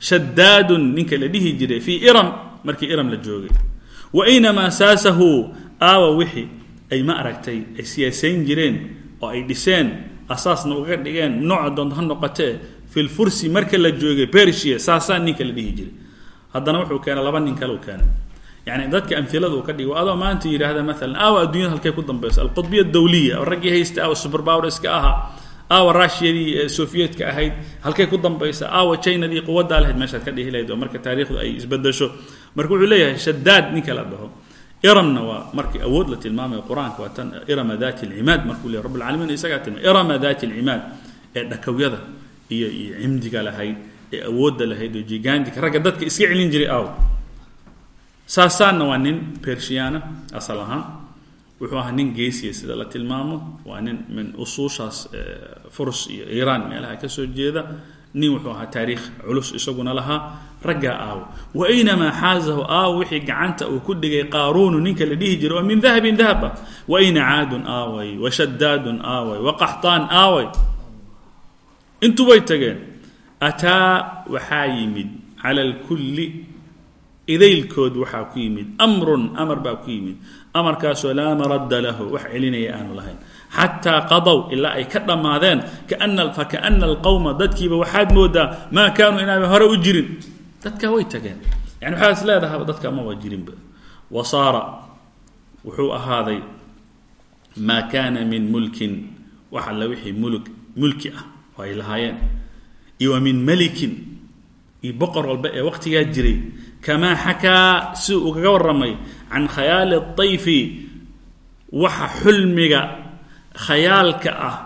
shadaadun ninka la dhihi jiray fii iram markii iram la joogay. Wa inamaa saasahu aawa wixii ay ma aragtay ay siyaasayn jireen oo ay dhiseen asaasna uga dhigeen nooca doonto ha noqotee filfursi marka la joogay bersia saasaa ninka la dhihi jiray. Haddana wuxuu keenay laba nin kale u keenay. Yani dadka amilada uu ka dhigo adoo maanta yidhaahda maalan aawa adduunyada halkay ku dambayso alqudbiya dawliya oo raggii haysta aawa superpowerska ahaa aawa rushiyadii soviyedka ahayd halkay ku dambaysa aawa chinadii quwaddaa lahayd meeshaad ka dhihi lahayd oo marka taariikhdu ay isbedesho. Marka wuxuu leeyahay shadaad ninka la dhaho iramna waa markii awood la tilmaamayo qur'aanka waa tan irama dati lcimaad markuu leey rabbilcaalamiin isagaa tilmaay irama dati lcimaad ee dhakawyada iyo iyo cimdiga lahayd ee awoodda lahayd oo jigandika ragga dadka iska celin jiray aw. Saasaanna waa nin bershiyaana asal ahaan. Wuxuu ahaa nin geesiya sida la tilmaamo. Waa nin min usuushaas furs iyo iiraan meelaha ka soo jeeda. Nin wuxuu ahaa taariikh culus isaguna lahaa raggaa aawo wa aynamaa xaazahu aawo wixii gacanta uu ku dhigay qaaruunu ninka la dhihi jiray oo min dahabin dahab ah. Wa ayna caadun aaway wa shadaadun aaway wa qaxtaan aaway. Intubay tageen. Ataa waxaa yimid cala alkulli idaylkood waxaa ku yimid amrun amar baa ku yimid. Amarkaasoo laa maradda lahu wax celinaya aanu lahayn. Xataa qadow ilaa ay ka dhammaadeen fakaana alqowma dadkiiba waxaad moodaa maa kaanuu inaaba hore u jirin dadkaa way tageen. Yani waxaa is leedahaba dadka maba jirinba wa saara wuxuu ahaaday maa kaana min mulkin. Wax alla wixii mulk mulki ah oo ay lahaayeen. Iyo min melikin iyo boqor walba ee waqtigaa jiray kamaa xakaa si uu kaga warramay can khayaali dayfi waxa xulmiga khayaalka ah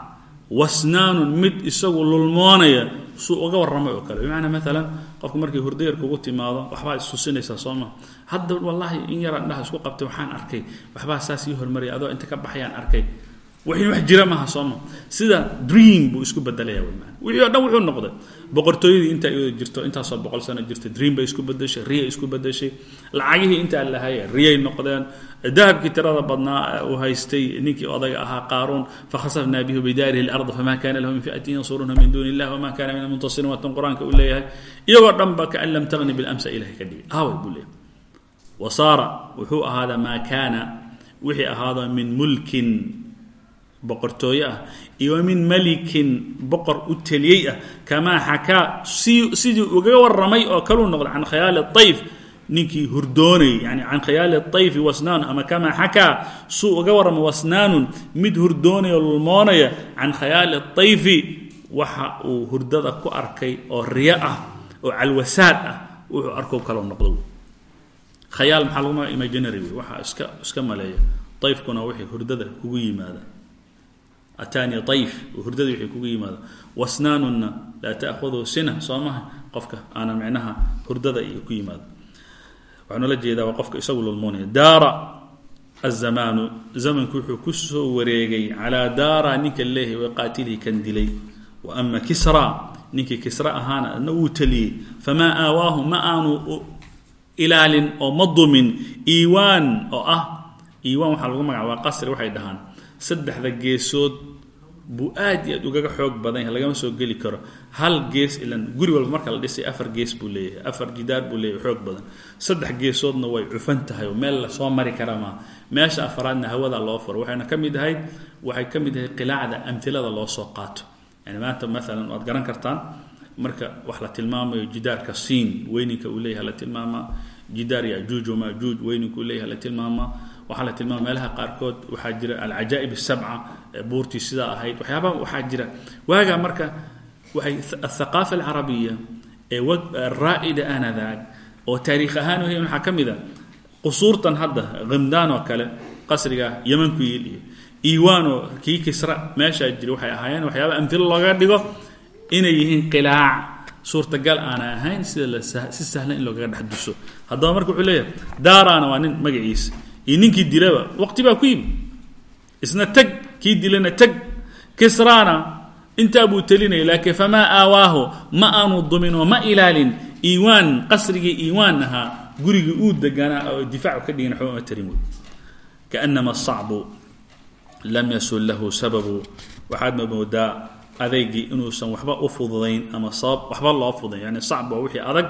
wasnaanun mid isagu lulmoonaya suu uga warramay oo kale. Bimacnaa maalan qofku markay hurdayar kugu timaado waxbaa istusinaysaa soo ma? Hadda wallaahi in yaraan dhaha isku qabtay waxaan arkay. Waxbaa saas ii hormaraya adoo inta ka baxayaan arkay. Wixii wax jira maaha soo ma? Sida dream buu isku bedelaya maana. Wixii o dhan wuxuu noqday. Boqortooyadii intaa iyadoo jirto intaasoo boqol sano jirta dream bay isku bedeshay riyay isku bedeshay lacagihii intaa lahaya riyay noqdeen dahabkii tirada badnaa uu haystay ninkii odayga ahaa qaaruun fakhasafnaa bihi bidaarihi اlarda fama kana lahu min fi'atin yansuruuna min duuni illah wama kana min almuntasirin waatan qur'aanka uu leeyahay. Iyagoo dhan ba kaan lam tagni bilamsa ilahay ka dhigay. Aaway buu leeyahay. Wasaara wuxuu ahaada maa kaana wixii ahaado min mulkin boqortooye ah iyo min melikin boqor u teliyey ah. Kamaa xakaa si sidii ugaga warramay oo kaluu noqday can khayaali ayf ninkii hurdoonayay yani can khayaali ayfi wasnaanun ama kamaa xakaa suu uga warramay wasnaanun mid hurdoonaya lulmoonaya can khayaali ayfi waxa uu hurdada ku arkay oo riyo ah oo calwasaad ah wuxuu arko kaloo noqdo khayaal maxaa lagu maga imaginary wey waxaa iska iska maleeya. Ayfkuna wixii hurdada kugu yimaada. Ataani ayf hurdada wixii kugu yimaada. Wasnaanunna laa ta'khuduhu sina soo maha qofka aana micnaha hurdada iyo ku yimaado waxaanu la jeedaa waa qofka isagu lulmoonaya. Daara azamaanu zamanku wuxuu ku soo wareegay calaa daara ninka leehay way qaatilii kan dilay. Wa ama kisra ninkii kisra ahaana adna uu taliyey. Famaa aawaahu ma aanu ilaalin oo ma dumin. Iiwaan oo ah iiwaan waxaa lagu magacaabaa qasri waxay dhahaan. Saddexda geesood buu aad iyo aad ugaga xoog badan yahay lagama soo geli karo. Hal gees ilan guri walba marka la dhisay afar gees buu leeyahay afar jidaar buu leeyahay xoog badan. Saddex geesoodna way cufan tahay oo meel la soo mari kara maa meesha afaraadna hawada loo furo. Waxayna ka mid ahayd waxay ka mid ahayd qilaacda amhilada loo soo qaato. Yani maanta maalan waad garan kartaan marka wax la tilmaamayo jidaarka siin weyninka uu leeyahay la tilmaamaa jidaar yajuuj wamajuuj weyninka uu leeyahay la tilmaamaa waxaa la tilmaama meelaha qaarkood waxaa jira alcajaa'ib asabca buurtii sidaa ahayd. Waxyaabaha waxaa jira. Waagaa marka waxay athaqaafa alcarabiya ee raa'ida aanadaag oo taariikh ahaan wahayn waxaa ka mid a qusuurtan hadda khimdaan oo kale qasriga yeman ku yiil iyo iiwaanoo kii kisra meeshaa jira waxay ahaayeen waxyaaba amhilo looga dhigo inay yihiin qilaac. Suurtagal aana ahayn sida si sahlan in loogaga dhex duso. Haddaba marka wuxuu leeyahay daaraana waa nin magaciisa iyo ninkii dilaba waqti baa ku yimi. Isna teg kii dilana teg kisraana intaa buu telinaya laakiin famaa aawaahu ma aanu dumin oo ma ilaalin. Iiwaan qasrigii iiwaan ahaa uu deganaa oo difaacu ka dhigin waxba ma kaanama asacbu lam yasun lahu sababu. Waxaadma moodaa adeygii inuusan waxba u fududayn ama sabab waxba loo fududayn. Yani sacb wixii adag.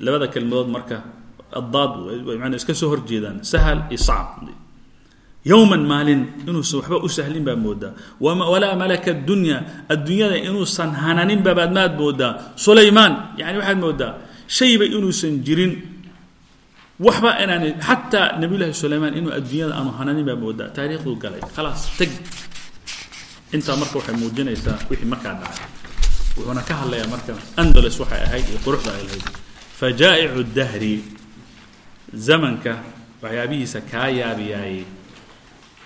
Labada kelmadood marka addaad iska soo horjeedaan sahal iyo sacb yowman maalin inuusan waxba u sahlin baad moodaa. walaa malaka dunya adduunyada inuusan hananinba baad maad moodaa sulaymaan yani waxaad moodaa shayba inuusan jirin waxba inaan xataa nabiy llahi sulaymaan inuu adduunyada aanu hananin baad moodaa taariikhduu galay khalaas teg intaa marka waxay muujinaysaa wixii markaa dhacay wuxuuna ka hadlayaa marka andalus waxay ahayd iyo quruxda ay lahayd fajaa'icu dahri zamanka waxyaabihiisa kaa yaabiyaayey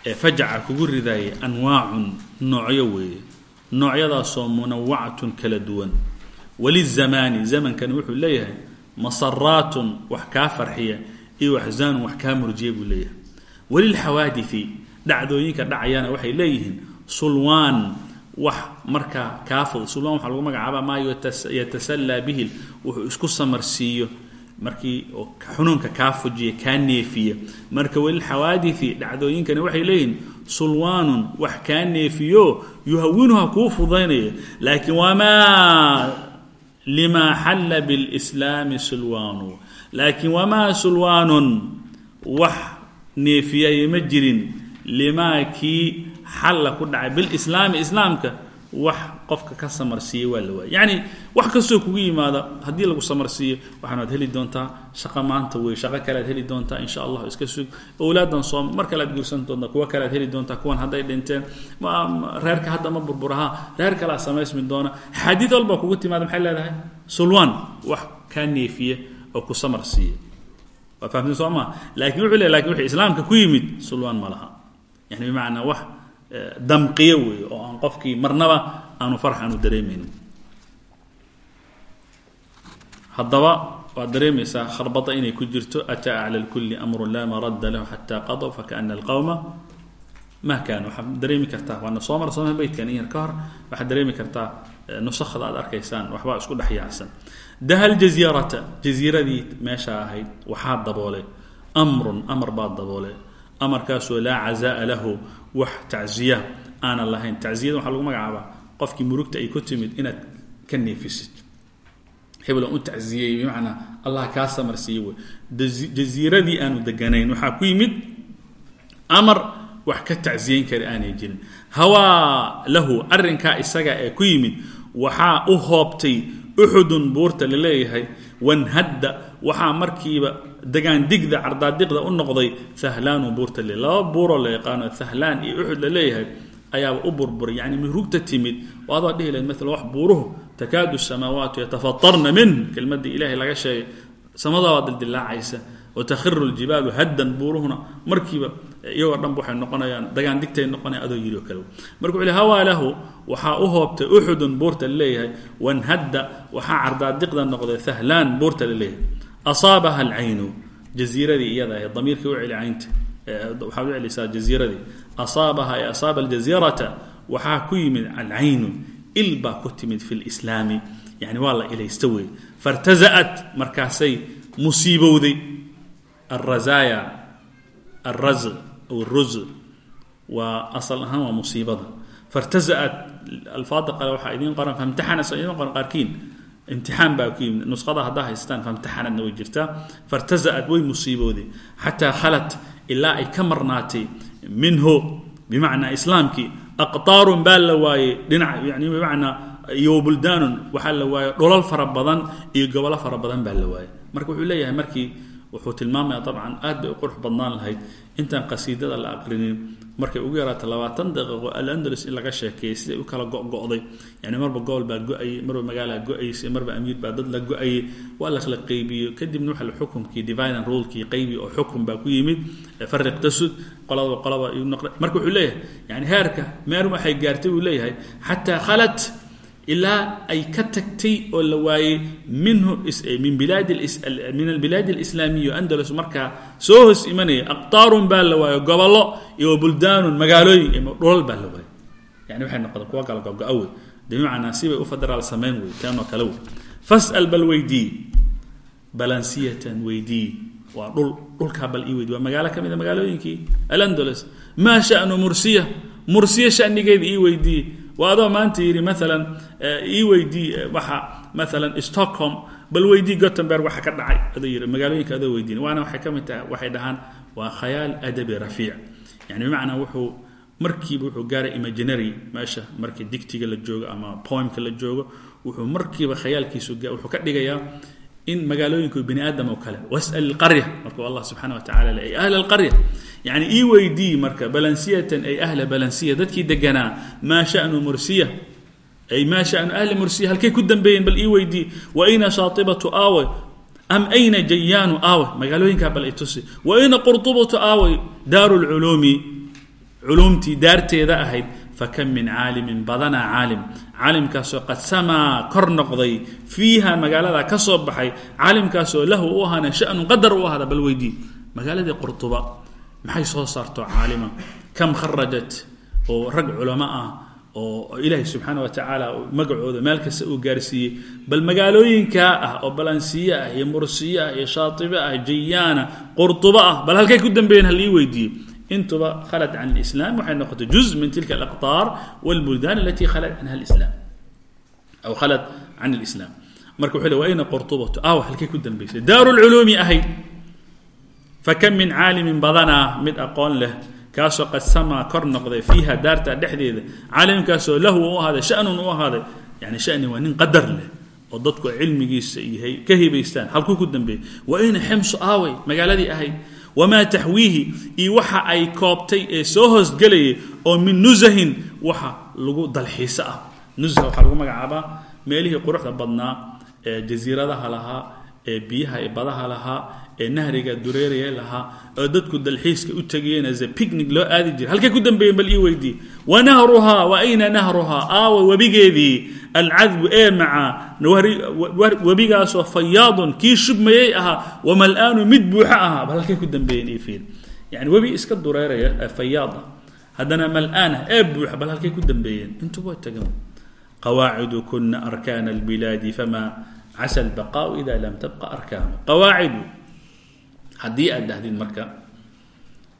ee fajaca kugu ridaayay anwaacun noocyo weeye. Noocyadaasoo munawacatun kala duwan. Walizamaani zamankani wuxuu leeyahay masaraatun wax kaa farxiya iyo waxzaanun wax kaa murjiya buu leeyahay. Walilxawaadii dhacdooyinka dhacayana waxay leeyihiin sulwaan wax markaa kaa fudud. Sulwaan waxaa lagu magacaaba maa yatasallaa bihi wuxuu isku samarsiiyo markii oo xunuunka kaa fujiya kaa neefiya. Marka walilxawaadii dhacdooyinkani waxay leeyihiin sulwaanun wax kaa neefiyo yuhawinuha kuu fudaynaya. Laakiin wamaa limaa xalla bilslaami sulwaanu. Laakiin wamaa sulwaanun wax neefiyaya ma jirin. Limaa kii xalla ku dhacay bilislaami islaamka wax qofka ka samarsiiyey waa la waayay. Yacni wax kastoo kugu yimaada haddii lagu samarsiiyo waxaanaad heli doontaa shaqo maanta wey shaqo kalead heli doontaa insha allah iska sug. Owlaadan soom mar kalead guursan doontaa kuwa kalead heli doontaa kuwan hadday dhinteen. Reerka hadda ma burburaha. Reer kalea samaysmi doona. Xadiid walba kugu timaada maxay leedahay? Sulwan wax kaa neefiya oo ku samar siiya waa fahamteen soo maa laakiin wuxuu le laakiin wixii islaamka ku yimid sulwan ma laha. Yani bimacnaa wax damqiyo wey oo aan qofkii marnaba aanu farx aanu dareemaynin. Haddaba waad dareemaysaa kharbada inay ku jirto ataa acla lkuli amru laa maradda lahu xataa qadaw fakaana alqawma ma kaanu. Waxaad dareemi kartaa waana soo mar beytkan in yar ka hor waxaad dareemi kartaa nusakda aad arkaysaan waxbaa isku dhex yaacsan. Daha ljasiirata jasiiradii meesha ahayd waxaa daboolay. Amrun amar baa daboolay. Amarkaasoo laa cazaa lahu wax tacziya aanan lahayn. Tacziyada waxaa lagu magacaabaa qofkii murugta ay ku timid inaad ka neefisid. Heblan u taciyey bimacnaa allah kaa samarsiiye wey jasiiradii aanu deganayn waxaa ku yimid amar wax ka tacsiyeyn kara aanay jirin. Hawaa lahu arrinkaa isaga ee ku yimid waxaa u hoobtay uxudun buurta la leeyahay wanhadda waxaa markiiba degaandigda cardaadiqda u noqday hahlaanu buurta le laba buuroo la yaqaano hahlaan iyo uxud la leeyahay ayaaba u burburay yani murugta timid oo adoo dhihi lahayd maala wax buuruhu takaadu samaawaatu yatafatarna minh kelmadii ilaahay laga sheegay samadaabaa dildilaacaysa watakhiru ljibaalu haddan buuruhuna markiiba iyagoo dhanba waxay noqonayaan dagaandigtay noqonaya adoo yiri oo kale. Marka wuxuu hawaa lahu? Waxaa u hoobtay uxudun buurta la leeyahay wanhadda waxaa cardaadiqda noqday hahlaan buurta la leeyahay asaabaha alcaynu jaziiradii iyada ahayd damiirkii u caynta waxaad u celisaa jaziiradii asaabaha ee asaaba aljaziirata waxaa ku yimid alcaynu il ku timid fi lislaami yani waa la ilaysta wey fartaza'at markaasay musiibowday alrazaaya alraz aw aruz waa asal ahaan waa musiibada fartaza'at alfaada qale waxaa idiin qoran famtaxana idiin qoran qaarkiin imtixaan baa ku yimid nusqada haddaa haystaan famtaxanadna way jirtaa fartaza'at way musiibowday xataa khalat ilaa ay ka marnaatay minhu bimacnaa islaamkii aqtaarun baa la waayey dhinac yani bimacnaa iyo buldaanun waxaa la waayey dholal fara badan iyo gobolo fara badan baa la waayey marka wuxuu leeyahay markii wuxuu tilmaamaya dabcan aad bay u qurux badnaan lahayd intaan qasiidada la aqrinin. Markay ugu yaraato labaatan daqiiqo alandalus in laga sheekeeyey siday u kala go'go'day. Yani marba gobol baa go'ayey marba magaalaa go'aysay marba amiir baa dad la go'ayey. Waa la kala qeybiyo kadibna waxa xukumkii divine rulekii qaybi oo xukun baa ku yimid. Fariq tasud qolaba qolaba marka wuxuu leeyahay yani heerka meer waxay gaartay buu leeyahay xataa khalat ilaa ay ka tagtay oo la waayey min bilaad min albilaad alislaamiya andalus markaa soo hoos imanaya aqtaarun baa la waayo gobollo iyo buldaanun magaalooyin dhulal baa la waayay yani waxay noqdeen kuwa kala gogo wey bimacnaa sibay u federaal samayn wey teenoo kale wey fas'al bal weydii balansiyatan weydii waa dhul dhulkaa bal ii weydi waa magaalo ka mid a magaalooyinkii alandalus. Maa shanu mursiya mursiya shanigeeda ii weydii. waa adoo maanta yidhi maalan ii weydii waxa maalan stockholm bal weydii gottenberg waxa ka dhacay. Adoo yidhi magaalooyinka adoo weydiin. Waana waxay ka mid tahay waxay dhahaan waa khayaal adabi rafiic. Yani bimacnaa wuxuu markiiba wuxuu gaaray imaginary meesha markii digtiga la joogo ama poemka la joogo wuxuu markiiba khayaalkiisu wuxuu ka dhigayaa in magaalooyinku bini aadam oo kale wasal ilqarya markuu allah subxana wa tacala le ay ahla alqarya yani ii weydii marka balansiyatan ay ahla balansiya dadkii deganaa maa shanu mursiya ay maa shanu ahli mursiya halkay ku dambeeyeen bal ii weydii wa ayna shaatibatu aaway am ayna jayaanu aaway magaalooyinkaa bal itusi wa ayna qurtubatu aaway daaru lculuumi culuumtii daarteeda ahayd fakam min caalimin badanaa caalim caalimkaasoo qad samaa kor noqday fiiha magaalada ka soo baxay caalimkaasoo lahu u ahaana shanun qadar u ahada bal weydii magaaladii qurtuba maxay soo saarto caalima kam kharajat oo rag culamo ah oo ilaahay subxaana wa tacaala magacooda meel kasta uu gaarsiiyey bal magaalooyinkaa ah oo balansiye ah iyo mursiye ah iyo shaatibe ah jayaana qurtuba ah bal halkay ku dambeeyeen hal ii weydiiyo intuba khalad can اlislam waxay noqotay juz min tilka alaqطaar wاlbuldan alati khalad canha اlislam aw khalad can اlislam marka wuxuu le wa ayna qurtubatu aw halkay ku dambeysay daaru اlculuumi ahayd fakam min caalimin badanaa mid aqoon leh kaasoo qad samaa kor noqday fiiha daarta dhexdeeda caalimkaasoo lahu u ahaaday shanun u ahaaday yani shani waa nin qadar leh oo dadku cilmigiisa iyo ka hibaystaan halkuu ku dambeeyey wa ina ximsu aaway magaaladii ahayd wamaa taxwiihi iyo waxa ay koobtay ee soo hoosgelayay oo min nusahin waxa lagu dalxiiso ah nusa waxaa lagu magacaabaa meelihii quruxda badnaa ee jasiiradaha lahaa ee biyaha ee badaha lahaa ee nahriga dureeraya lahaa oo dadku dalxiiska u tegayeen as picnic loo aadi jiray. Halkay ku dambeeyeen bal ii weydii wa nahruhaa wa ayna nahruhaa? Aawa webigeedii alcadbu ee macaa webigaasoo fayaadun kii shubmayay ahaa wamal-aanu mid buuxo ahaa. Bal halkay ku dambeeyeen ii yani webi iska dureeraya ee fayaada. Haddana mal-aanah ee buuxa bal halkay ku dambeeyeen. Intuba tagan qawaacidu kuna arkaana albilaadi fama casa albaqaau ida lam tabqa arkaanu qawaacidu haddii aad dhahdid marka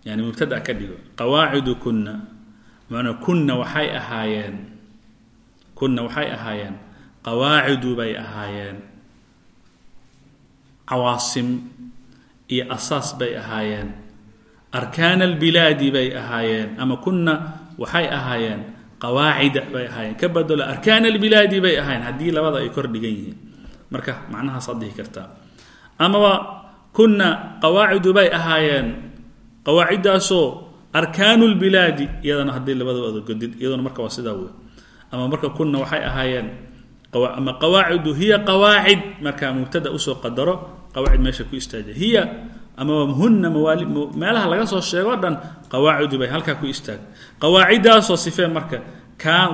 yani mubtada ka dhigo qawaacidu kuna manaa kuna waxay ahaayeen kuna waxay ahaayeen qawaacidu bay ahaayeen cawaasim iyo asaas bay ahaayeen arkaana albilaadi bay ahaayeen ama kuna waxay ahaayeen qawaacida bay ahaayeen ka bedelo arkaana albilaadi bay ahaayeen haddii labada ay kor dhigan yihiin marka macnahaasaad dhihi kartaa. Amaba kuna qawaacidu bay ahaayeen. Qawaaciddaasoo arkaanu lbilaadi iyadana haddii labadooda godid iyaduna marka waa sidaa wey ama marka kuna waxay ahaayeen ama qawaacidu hiya qawaacid markaa mubtada u soo qadaro qawaacid meesha ku istaaja. Hiya ama mawaali meelaha laga soo sheego dhan qawaacidu bay halkaa ku istaag qawaaciddaasoo sifee marka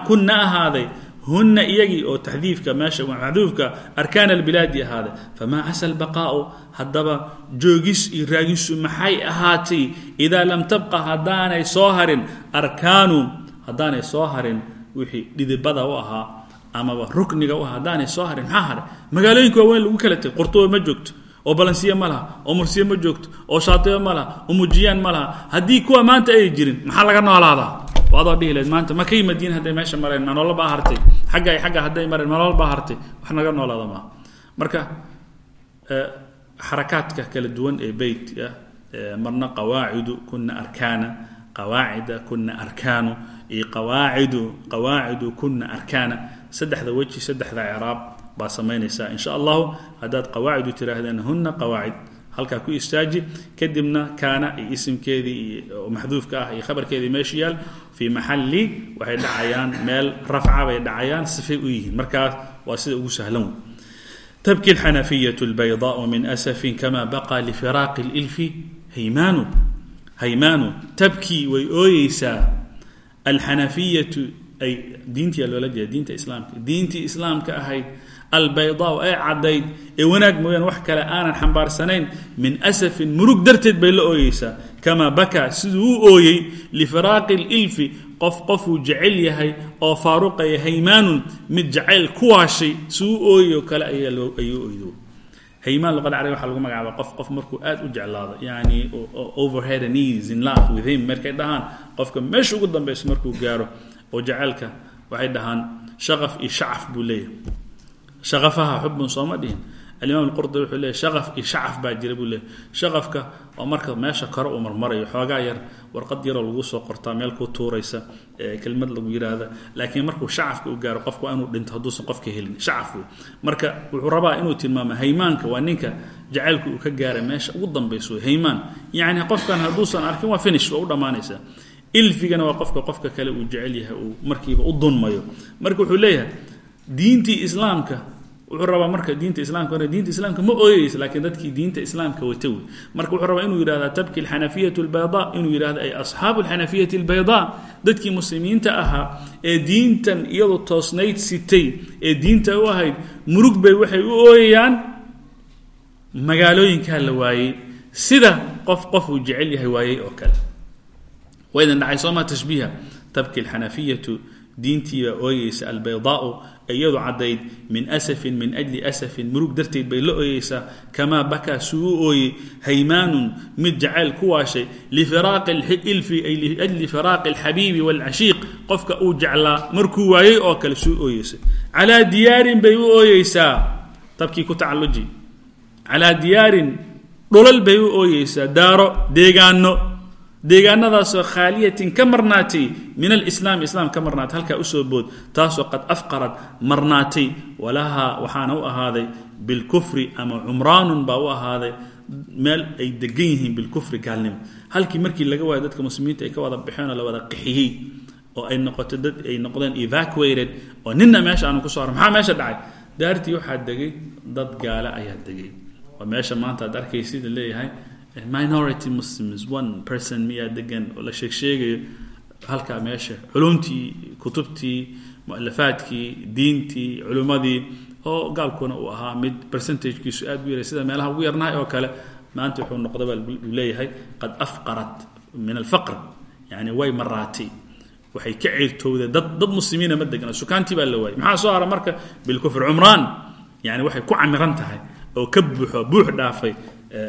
kuna ahaaday huna iyagii oo taxdiifka meesha maxduufka arkaan albilaadi ahaaday famaa casa albaqaau haddaba joogis iyo raagisu maxay ahaatay? Idaa lam tabqa haddaanay soo harin arkaanu haddaanay soo harin wixii dhidibada u ahaa amaba rukniga u ahaa haddaanay soo harin maxaa haray? Magaalooyinka waaweyn lagu kala tegay qurtuba ma joogto oo balansiye ma laha oo mursiye ma joogto oo shaatibo ma laha oo mujiyaan ma laha. Haddii kuwa maanta ay jirin maxaa laga noolaadaa waadoo dhihi lahed maanta makay madiina hadday meesha mareen? Ma nolol baa hartay. Xagga ay xagga hadday mareen ma nolol baa hartay. Wax naga noolaada maaha marka xarakaadka kala duwan ee beytka marna qawaacidu kuna arkaana qawaacida kuna arkaanu iyo qawaacidu qawaacidu kuna arkaana. Saddexda weji saddexda ciraab baa samaynaysaa. In sha allahu haddaad qawaacidu tiraahdeen huna qawaacid halkaa ku istaaji kadibna kaana iyo isimkeedii iyo maxduufka ah iyo khabarkeedii meesha yaal fii maxali waxay dhacayaan meel rafca bay dhacayaan sifay u yihiin markaas waa sida ugu sahlan wey tabki alxanafiyaة اlbayضاء min asafin kama baqa lifiraaqi اlilfi haymaanu haymaanu tabkii way ooyeysaa alxanafiyatu ay diintiyaa loola jeeda diinta islaamka diintii islaamka ahayd albaydaa ee caddayd ee wanaag mooyaan wax kale aanan xambaarsanayn min asafin murug darteed bay la ooyeysaa. Kamaa bakaa siduu u ooyey lifiraaqi lilfi qof qofuu jecel yahay oo faaruqaya haymaanun mid jacayl ku waashay si u ooyay oo kale ayuu oydo haymaan luqada carabi waxa lagu magacaaba qof qof markuu aad and knees in love with him markay dhahaan qofka meesha ugu dambeyso markuu gaaro oo jacaylka waxay dhahaan shaqaf iyo shacaf shaqafaha xubun sooma dhihin. Alimaam alqurdubi wuxuu leeyahy shaqaf iyo shacaf baa jira buu leeyahy shaqafka waa marka meesha kore uu marmarayo xoogaa yar warqad yaroo lagu soo qortaa meel ku tuuraysa kelmad lagu yidhaahda laakiin markuu shacafka u gaaro qofku waa inuu dhinto hadduusan qofka helin. Shacaf wey marka wuxuu rabaa inuu tilmaamo haymaanka waa ninka jacaylku uu ka gaaray meesha ugu dambayso haymaan. Yacni qofkan hadduusan arkin waa finish waa u dhammaanaysaa. Ilfigana waa qofka qofka kale uu jecel yahay uu markiiba u dunmayo. Marka wuxuu leeyahay diintii islaamka wuxuu rabaa marka diinta islaamka diinta islaamka ma ooyeysa laakiin dadkii diinta islaamka wata wey marka wuxuu rabaa inuu yidhahda tabki alxanafiyatu albayda inuu yidhahdo ay asxaabu alxanafiyati albayda dadkii muslimiinta ahaa ee diintan iyadu toosnayd sitay ee diinta u ahayd murug bay waxay u ooyayaan magaalooyinkaa la waayey. Sida qof qof uu jecel yahay waayey oo kale. Waydan dhacay sooma tashbiiha? Tabki alxanafiyatu diintiibaa ooyeysa albaydaau iyadu caddayd min asafin min ajli asafin murug darteed bay la ooyeysaa kamaa bakaa suu u ooyey haymaanun mid jacayl ku waashay lifiraaqi ilfi ay liajli firaaqi alxabiibi waalcashiiq qofka uu jeclaa markuu waayey oo kale suu ooyeysa calaa diyaarin bay u ooyeysaa tabkii ku tacalluji. Calaa diyaarin dhulal bay u ooyeysaa daaro deegaano deegaanadaasoo khaaliyatin ka marnaatay min alislaami islaam ka marnaatay halkaa u soo bood taasoo qad afqarad marnaatay walahaa waxaana u ahaaday bilkufri ama cumraanun baa u ahaaday meel ay degan yihiin bilkufri gaalnimo. Halkii markii laga waayo dadka muslimiinta ay ka wada baxeen oo la wada qixiyey oo ay noqoto dad ay noqdeen evacuated oo nina meesha aanu ku soo har maxaa meesha dhacay? Daartii waxaa degay dad gaale ayaa degay. Oo meesha maanta aad arkaysid leeyahay minority muslims one person miyaa degan oo la sheeg sheegayo halkaa meesha. Culumtii kutubtii mualafaadkii diintii culimmadii oo gaalkuna uu ahaa mid percentagekiisu aad u yaray. Sida meelaha ugu yarnahay oo kale maanta wuxuu noqda uu leeyahay qad afqarat min alfaqr. Yani way maraatay. Waxay ka ceeltowdeen dad dad muslimiina ma degana sukaantii baa la waayay. Maxaa soo hara marka? Bilkufr cumraan. Yani waxay ku camiran tahay oo ka buuxo buux dhaafay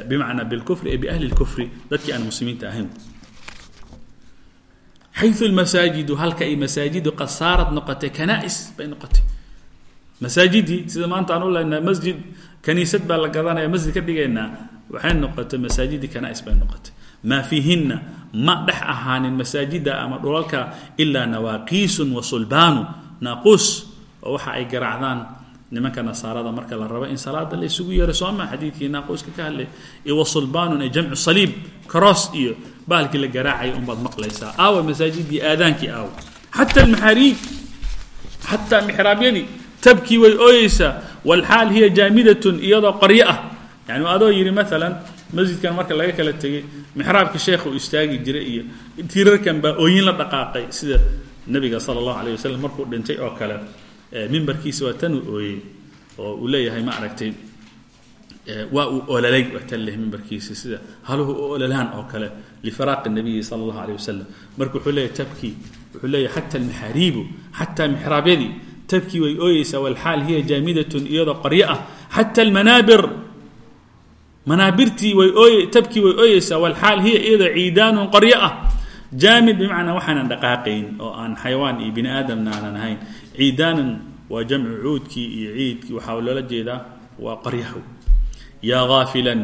bimacnaa bilkufri ee biahli lkufri dadkii aan muslimiinta ahayn xayu lmasaajidu halka ay masaajidu qad saarad noqotay kanais bay noqotay masaajidii sida maanta aan u lehnaa masjid kaniisad baa la gadanaya masjid ka dhigaynaa waxay noqotay masaajidii kanais bay noqotay maa fiihinna ma dhex ahaanin masaajida ama dhulalka ilaa nawaaqiisun wa sulbaanu naaquus oo waxa ay garaacdaan nimanka nasaarada marka la rabo in salaada la isugu yeero. Sooma xadiidkii naaquuska ka hadlay iyo wa sulbaanun ee jamcu saliib karoos iyo bahalkii la garaacaya unbaad maqlaysaa. Aawa masaajidii aadaankii aawa. Xata almaxaariib xataa mixraabyadii tabkii way ooyeysaa. Walxaal hiya jaamidatun iyadoo qoryo ah. Yani adoo yidhi maalan masjidkan marka laga kala tegey mixraabka sheekha uu istaagi jiray iyo tiirarkan baa ooyin la dhaqaaqay sida nebiga sala allahu alayh wasalam markuu dhintay oo kale mimbarkiisa waa tan ooyey oo uu leeyahay ma waa uu ololay waa tan leh mimbarkiisa sida haluhu u ololaan oo kale lifiraaqi nabiyi sala allahu alayh wasalam marka wuxuu leeyahay tabkii wuxuu leeyahay xata almaxaariibu xataa mixraabyadii tabkii way ooyeysaa walxaal hiya jaamidatun iyadoo qoryo ah. Xata almanaabir manaabirtii way tabkii way ooyeysaa walxaal hiya iyadoo ciidaanun qoryo ah. Jaamid bimacnaa waxaanan dhaqaaqayn oo aan xayawaan iyo bini aadamna aanan ahayn ciidaanan waa jamcu cuudkii iyo ciidkii waxaa loola jeedaa waa qoryahow yaa haafilan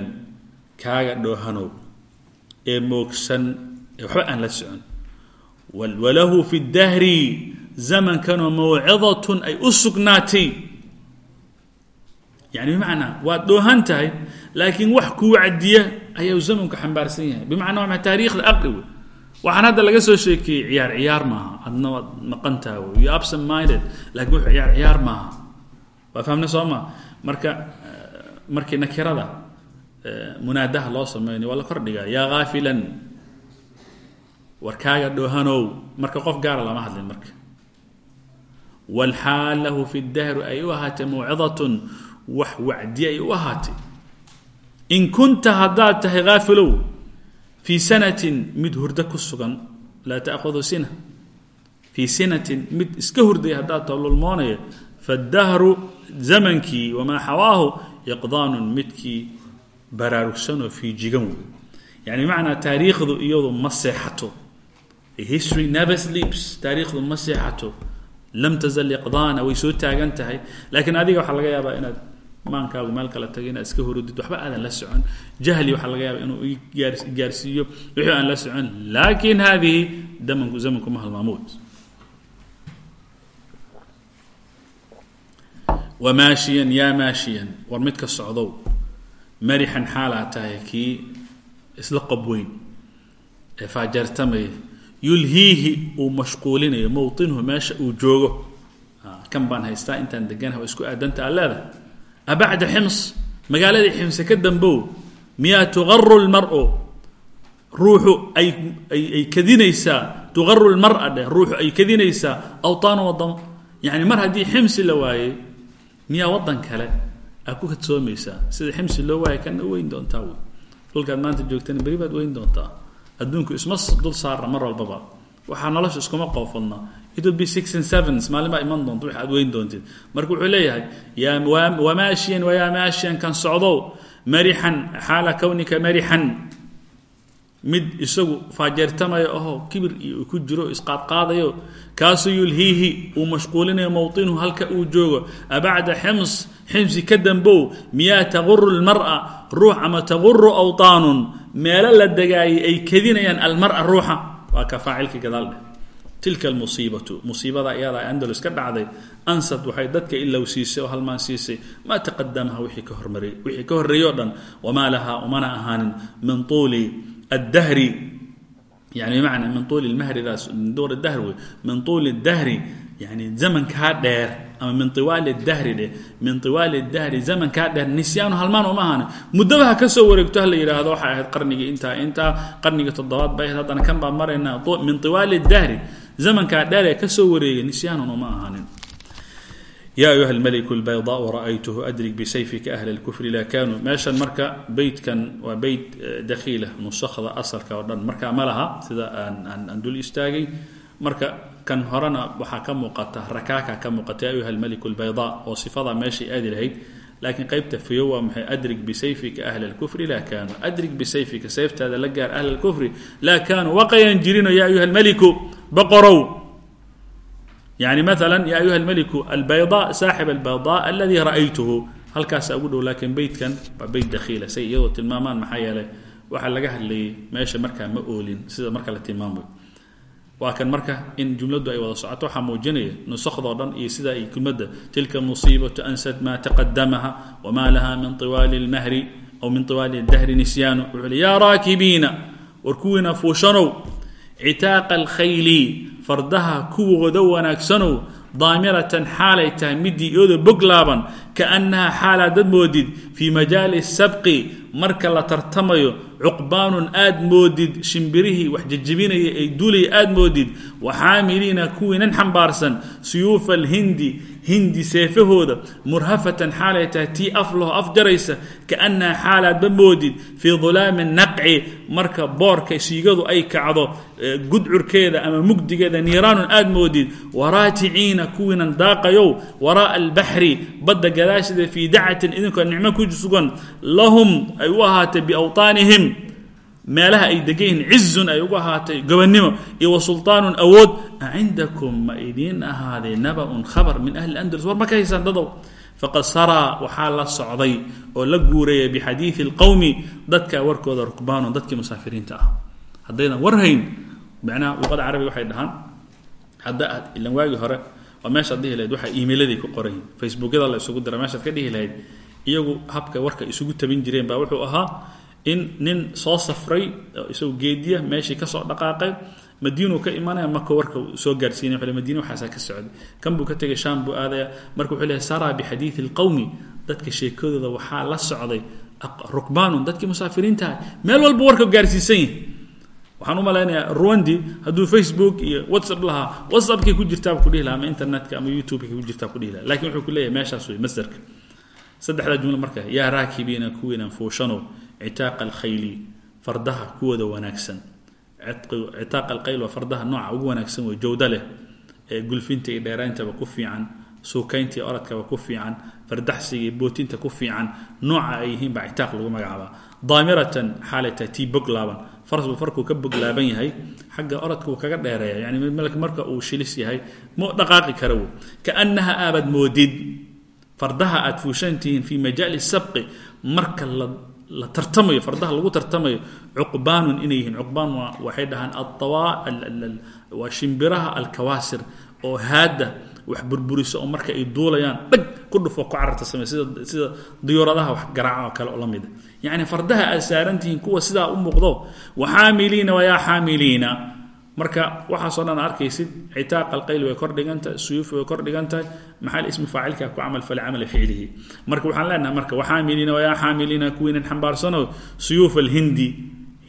kaaga dhoohanow ee moogsan ee waxba aan la socon. Walahu fi dahri zamankanoo mawcidatun ay u sugnaatay. Yani bimacnaa waad dhoohan tahay laakiin wax kuu cadiya ayaa zamanku xambaarsan yahay. Bimacnaa waa taariikhda aqli wey waxaan hadda laga soo sheekeeyey ciyaar ciyaar maaha. Adna waad maqantaha wey yo absent minded laakiin wuxuu ciyaar ciyaar maaha. Waa fahamna soo maa marka markii nakirada munaadaha loo sameynayo waa la kordhigaa. Yaa haafilan warkaaga dhoohanow marka qof gaara lama hadlin marka. Walxaal lahu fi dahri ay u ahaatay mawcidatun. Wax wacdi ay u ahaatay in kunta haddaad tahay haafilow fii sanatin mid hurdo ku sugan laa ta'hudu sina fii sinatin mid iska hurday haddaad taho lulmoonaya faddahru zamankii wamaa xawaahu iqdaanun midkii baraarugsanoo fiijigan wey yani bimacnaa taariikhdu iyadu ma seexato. History never sleeps. Taariikhdu ma seexato. Lam tazal iqdaana way soo taagan tahay. Laakiin adiga waxaa laga yaabaa inaad maankaagu meel kala tagay inaad iska hurudid waxba aadan la socon. Jahli waxaa laga yaaba inuu gaarsiiyo wixii aan la socon. Laakin hadihi damanku zamanku ma halmaamuud wamaashiyan yaa maashiyan war midka socdow. Marixan xaalaa tahay kii isla qobweyn ee faajeertamaya yulhiihi uu mashquulinayo mowطinhu meesha uu joogo. Kan baan haystaa intaan deganaha isku aadanta a leedahay abacda xims magaaladii ximse ka dambow miyaa tuqaru lmaru ruuxu ay ay kadinaysaa tuqaru lmara dheh ruuxu ay kadinaysaa awطaanu wadamo yani mar haddii ximsi la waayey miyaa wadan kale aa ku kadsoomaysaa sida ximsi loo waayay kana weyn doontaa wy dhulkaad maanta joogtana beri baad weyn doontaa adduunku isma dul saarna mar walbaba waxaa nolosha iskuma qoofadna. Maalin baa iman doonta aad weyn doontid. Marka wuxuu leeyahay wamaashiyan wayaa maashiyan kan socdow marixan xaala kownika marixan mid isagu faajeertamaya oho kibir iyo ku jiro isqaadqaadayo kaasuu yulhiihi uu mashquulinayo mowطinuhu halka uu joogo abacda xims ximsi ka dambow miyaa taquru lmar'a ruux ama taquru awطaanun meelo la degaayay ay kedinayaan almara ruuxa waa ka faacilka gadaal dheh. Tilka almusiibatu musiibada iyada andalus ka dhacday. Ansad waxay dadka ilow siisay oo halmaan siisay. Maa taqadamaha wixii ka hormariyey wixii ka horreeyey o dhan? Wamaa lahaa umana ahaanin. Min tuuli addahri yani bimacnaa min tuuli lmahridaas duur dahr wey. Min tuuli dahri yani zamankaa dheer ama min iwaali dahri dheh min iwaali dahri zamankaa dheer nisyaanu halmaan uma ahaanin muddaba ha ka soo wareegto ha la yidhaahdo waxay ahayd qarnigii intaa intaa qarnigii toddobaad bay ahayd kan baan maraynaa min iwaali dahri zamankaa dheer ee ka soo wareegay nisyaanun uma ahaanin. Ya ayuha almaliku lbaydaau ra'aytuhu adrig bisayfika ahla lkufri la kanuu meeshan marka beytkan waa beyt dakhiila nusakda asalka oo dhan marka ma laha sida aan dul istaagay marka kan horena waxaa ka muuqata rakaaka ka muuqata ya ayuha almaliku lbayda oo sifada meeshay aadi lahayd. Laakiin qeybta fiyo waa maxay? Adrig bisayfika ahla lkufri laa kaanuu adrig bisayfika sayftaada la gaar ahla lkufri laa kaanuu waqayan jirino ya ayuha almaliku boqorow. Yani maala ya ayuha almaliku albayda saaxib albayda aladi ra'aytuhu. Halkaasa ugu dhow laakiin beytkan waa beyt dakhiila say iyadoo tilmaamaan maxaa yeelay waxaa laga hadlayay meesha markaa ma oolin sida marka la tilmaamayo waa kan marka in jumladdu ay wada socoto waxaa muujinaya nusakhdoo dhan iyo sida ay kelmadda tilka musiibatu ansad maa taqadamaha wamaa laha min iwaali lmahri aw min iwaali dahri nisyaanu wuxuu li yaa raakibiina war kuwiina fuushanow citaaqa alkhayli fardaha kuwooda wanaagsanow daamiratan xaalay tahay midii iyooda bog laaban kaannaha xaalaa dad moodid fii majaali sabqi marka la tartamayo cuqbaanun aad moodid shimbirihii wax jejebinaya ay duulaya aad moodid waxaamiliina kuwiinan xambaarsan suyuufa alhindi hindi seefahooda murhafatan xaalay tahay tii af laho af jaraysa kaannaha xaalaadba moodid fii dulaami naqci marka boorka siigadu ay kacdo gudcurkeeda ama mugdigeeda niiraanun aad moodid waraaticiina kuwiinan daaqayow waraa'a albaxri badda gadaasheeda fii dacatin idinkoo nicmo ku sugan lahum ay u ahaatay biawtaanihim meelaha ay degan yihiin cizun ay ugu ahaatay gobonnimo iyo wa awood acindakum ma idiin ahaaday naba-un khabar min ahli andalus war ma haysaan dadow faqad saraa waxaa la socday oo la guuraya bixadiidi اlqowmi dadka warkooda rukbaanun dadkii musaafiriinta ah. Haddaydan war macnaha luqada carabiga waxay dhahaan hadda ilan waagii hore waa meeshaad dhihi lahayd waxaa iimailaday ku qorayin facebookyada la isugu dira meeshaad ka dhihi lahayd iyagu habka warka isugu tabin jireen baa wuxuu ahaa in nin soo safray isagoo geediya meeshii ka soo dhaqaaqay madiinuu ka imanaya marka warka soo gaarsiinay. Wuu madiina waxaasaa ka socday. Kan buu ka tegay shaam buu aadaya marka wuxuu leehay saraa bixadiidi اlqowmi dadka sheekadooda waxaa la socday rukbaanun. Dadkii musaafiriintaha meel walba warka gaarsiisan waxaan u malaynayaa ruwandi hadduu facebook iyo whatsapp lahaa whatsappkay ku jirtaaba kudhihi laha ama internetka ama youtubekay ku jirtaa kudhihi laha laakiin wuxuu ku leeyahay meeshaas wey masderka saddexdaa jumla marka yaa raakibiina kuwiinan fuushanow citaaqa alkhayli fardaha kuwooda wanaagsan. Citaaqa alkhayl waa fardaha nooca ugu wanaagsan wey jawda leh ee gulfinta iyo dheerayntaba ku fiican suukaynta iyo ku fiican fardaxsiga bootinta ku fiican nooca ay yihiin baa citaaq lagu magacaabaa. Daamiratan xaalay tahay tii bog laaban. Farasbu farkuu ka bog laaban yahay xagga oradka uu kaga dheereeya yani marka uu shilis yahay mu dhaqaaqi kara wey kaannaha aabad moodid. Fardaha aad fuushantihiin fii majaali sabqi marka la la tartamayo fardaha lagu tartamayo cuqbaanun inay yihiin. Cuqbaan waa waxay dhahaan aawa waa shimbiraha alkawaasir oo haadda wax burburiso oo marka ay duulayaan dhag ku dhufo ku cararta samey sida sida diyauradaha wax garaaca oo kale oo la mida yacni fardaha aad saarantihiin kuwa sidaa u muuqdo waxaamiliina wayaa xaamiliina marka waxaasoo dhan arkaysid citaaq alqayl way kor dhigan tahay suyuuf way kor dhigan tahay maxaa ismi faacilka ku camal fale camala ficlihi? Marka waxaan leenahay marka waxaamiliina wayaa xaamiliina kuwiinan xambaarsano suyuuf alhindi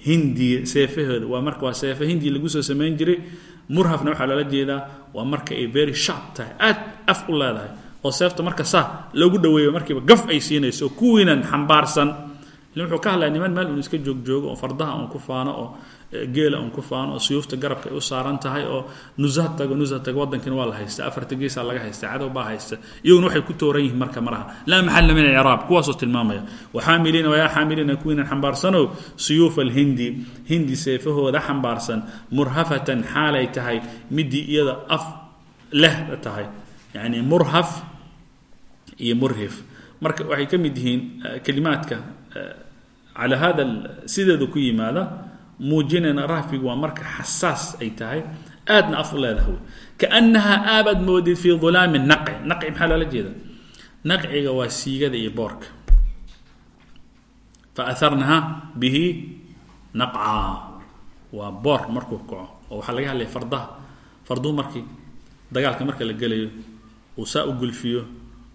hindi seefahooda waa marka waa seefe hindi lagu soo samayn jiray. Murhafna waxaa loola jeedaa waa marka ay very sharp tahay aad af u leedahay oo seefta marka saa loogu dhaweeyo markiiba gaf ay siinayso kuwiinan xambaarsan. Wuxuu ka hadlaya niman meel uun iska joogjoogo oo fardaha uun ku faano oo geela uun ku faano oo suyuufta garabka ay u saaran tahay oo nusha tago nusha tago waddankina waa la haysta afarta geesaa laga haysta cadow haysta iyaguna waxay ku tooran yihiin marka maraha. Laa maxalla min alciraab kuwaasoo tilmaamaya. Waxaamiliina wayaa xaamiliina kuwiinan xambaarsanow suyuuf alhindi hindi seefahooda xambaarsan murhafatan xaalay tahay midii iyada af leh tahay. Yacni murhaf iyo murhif. Marka waxay ka mid yihiin kelimaadka calaa hada sideedu ku yimaada muujinayna rahfigu waa marka xasaas ay tahay aadna af u leedahay. Kaannahaa aabaad moodid fii dulaami naqci naqci maxaa loola jeeda naqciga waa siigada iyo boorka. Faatharnaha bihi naqca. Waa boor markuu kaco oo waxaa laga hadlaya fardaha farduhu markii dagaalka marka la gelayo uu saa u gulfiyo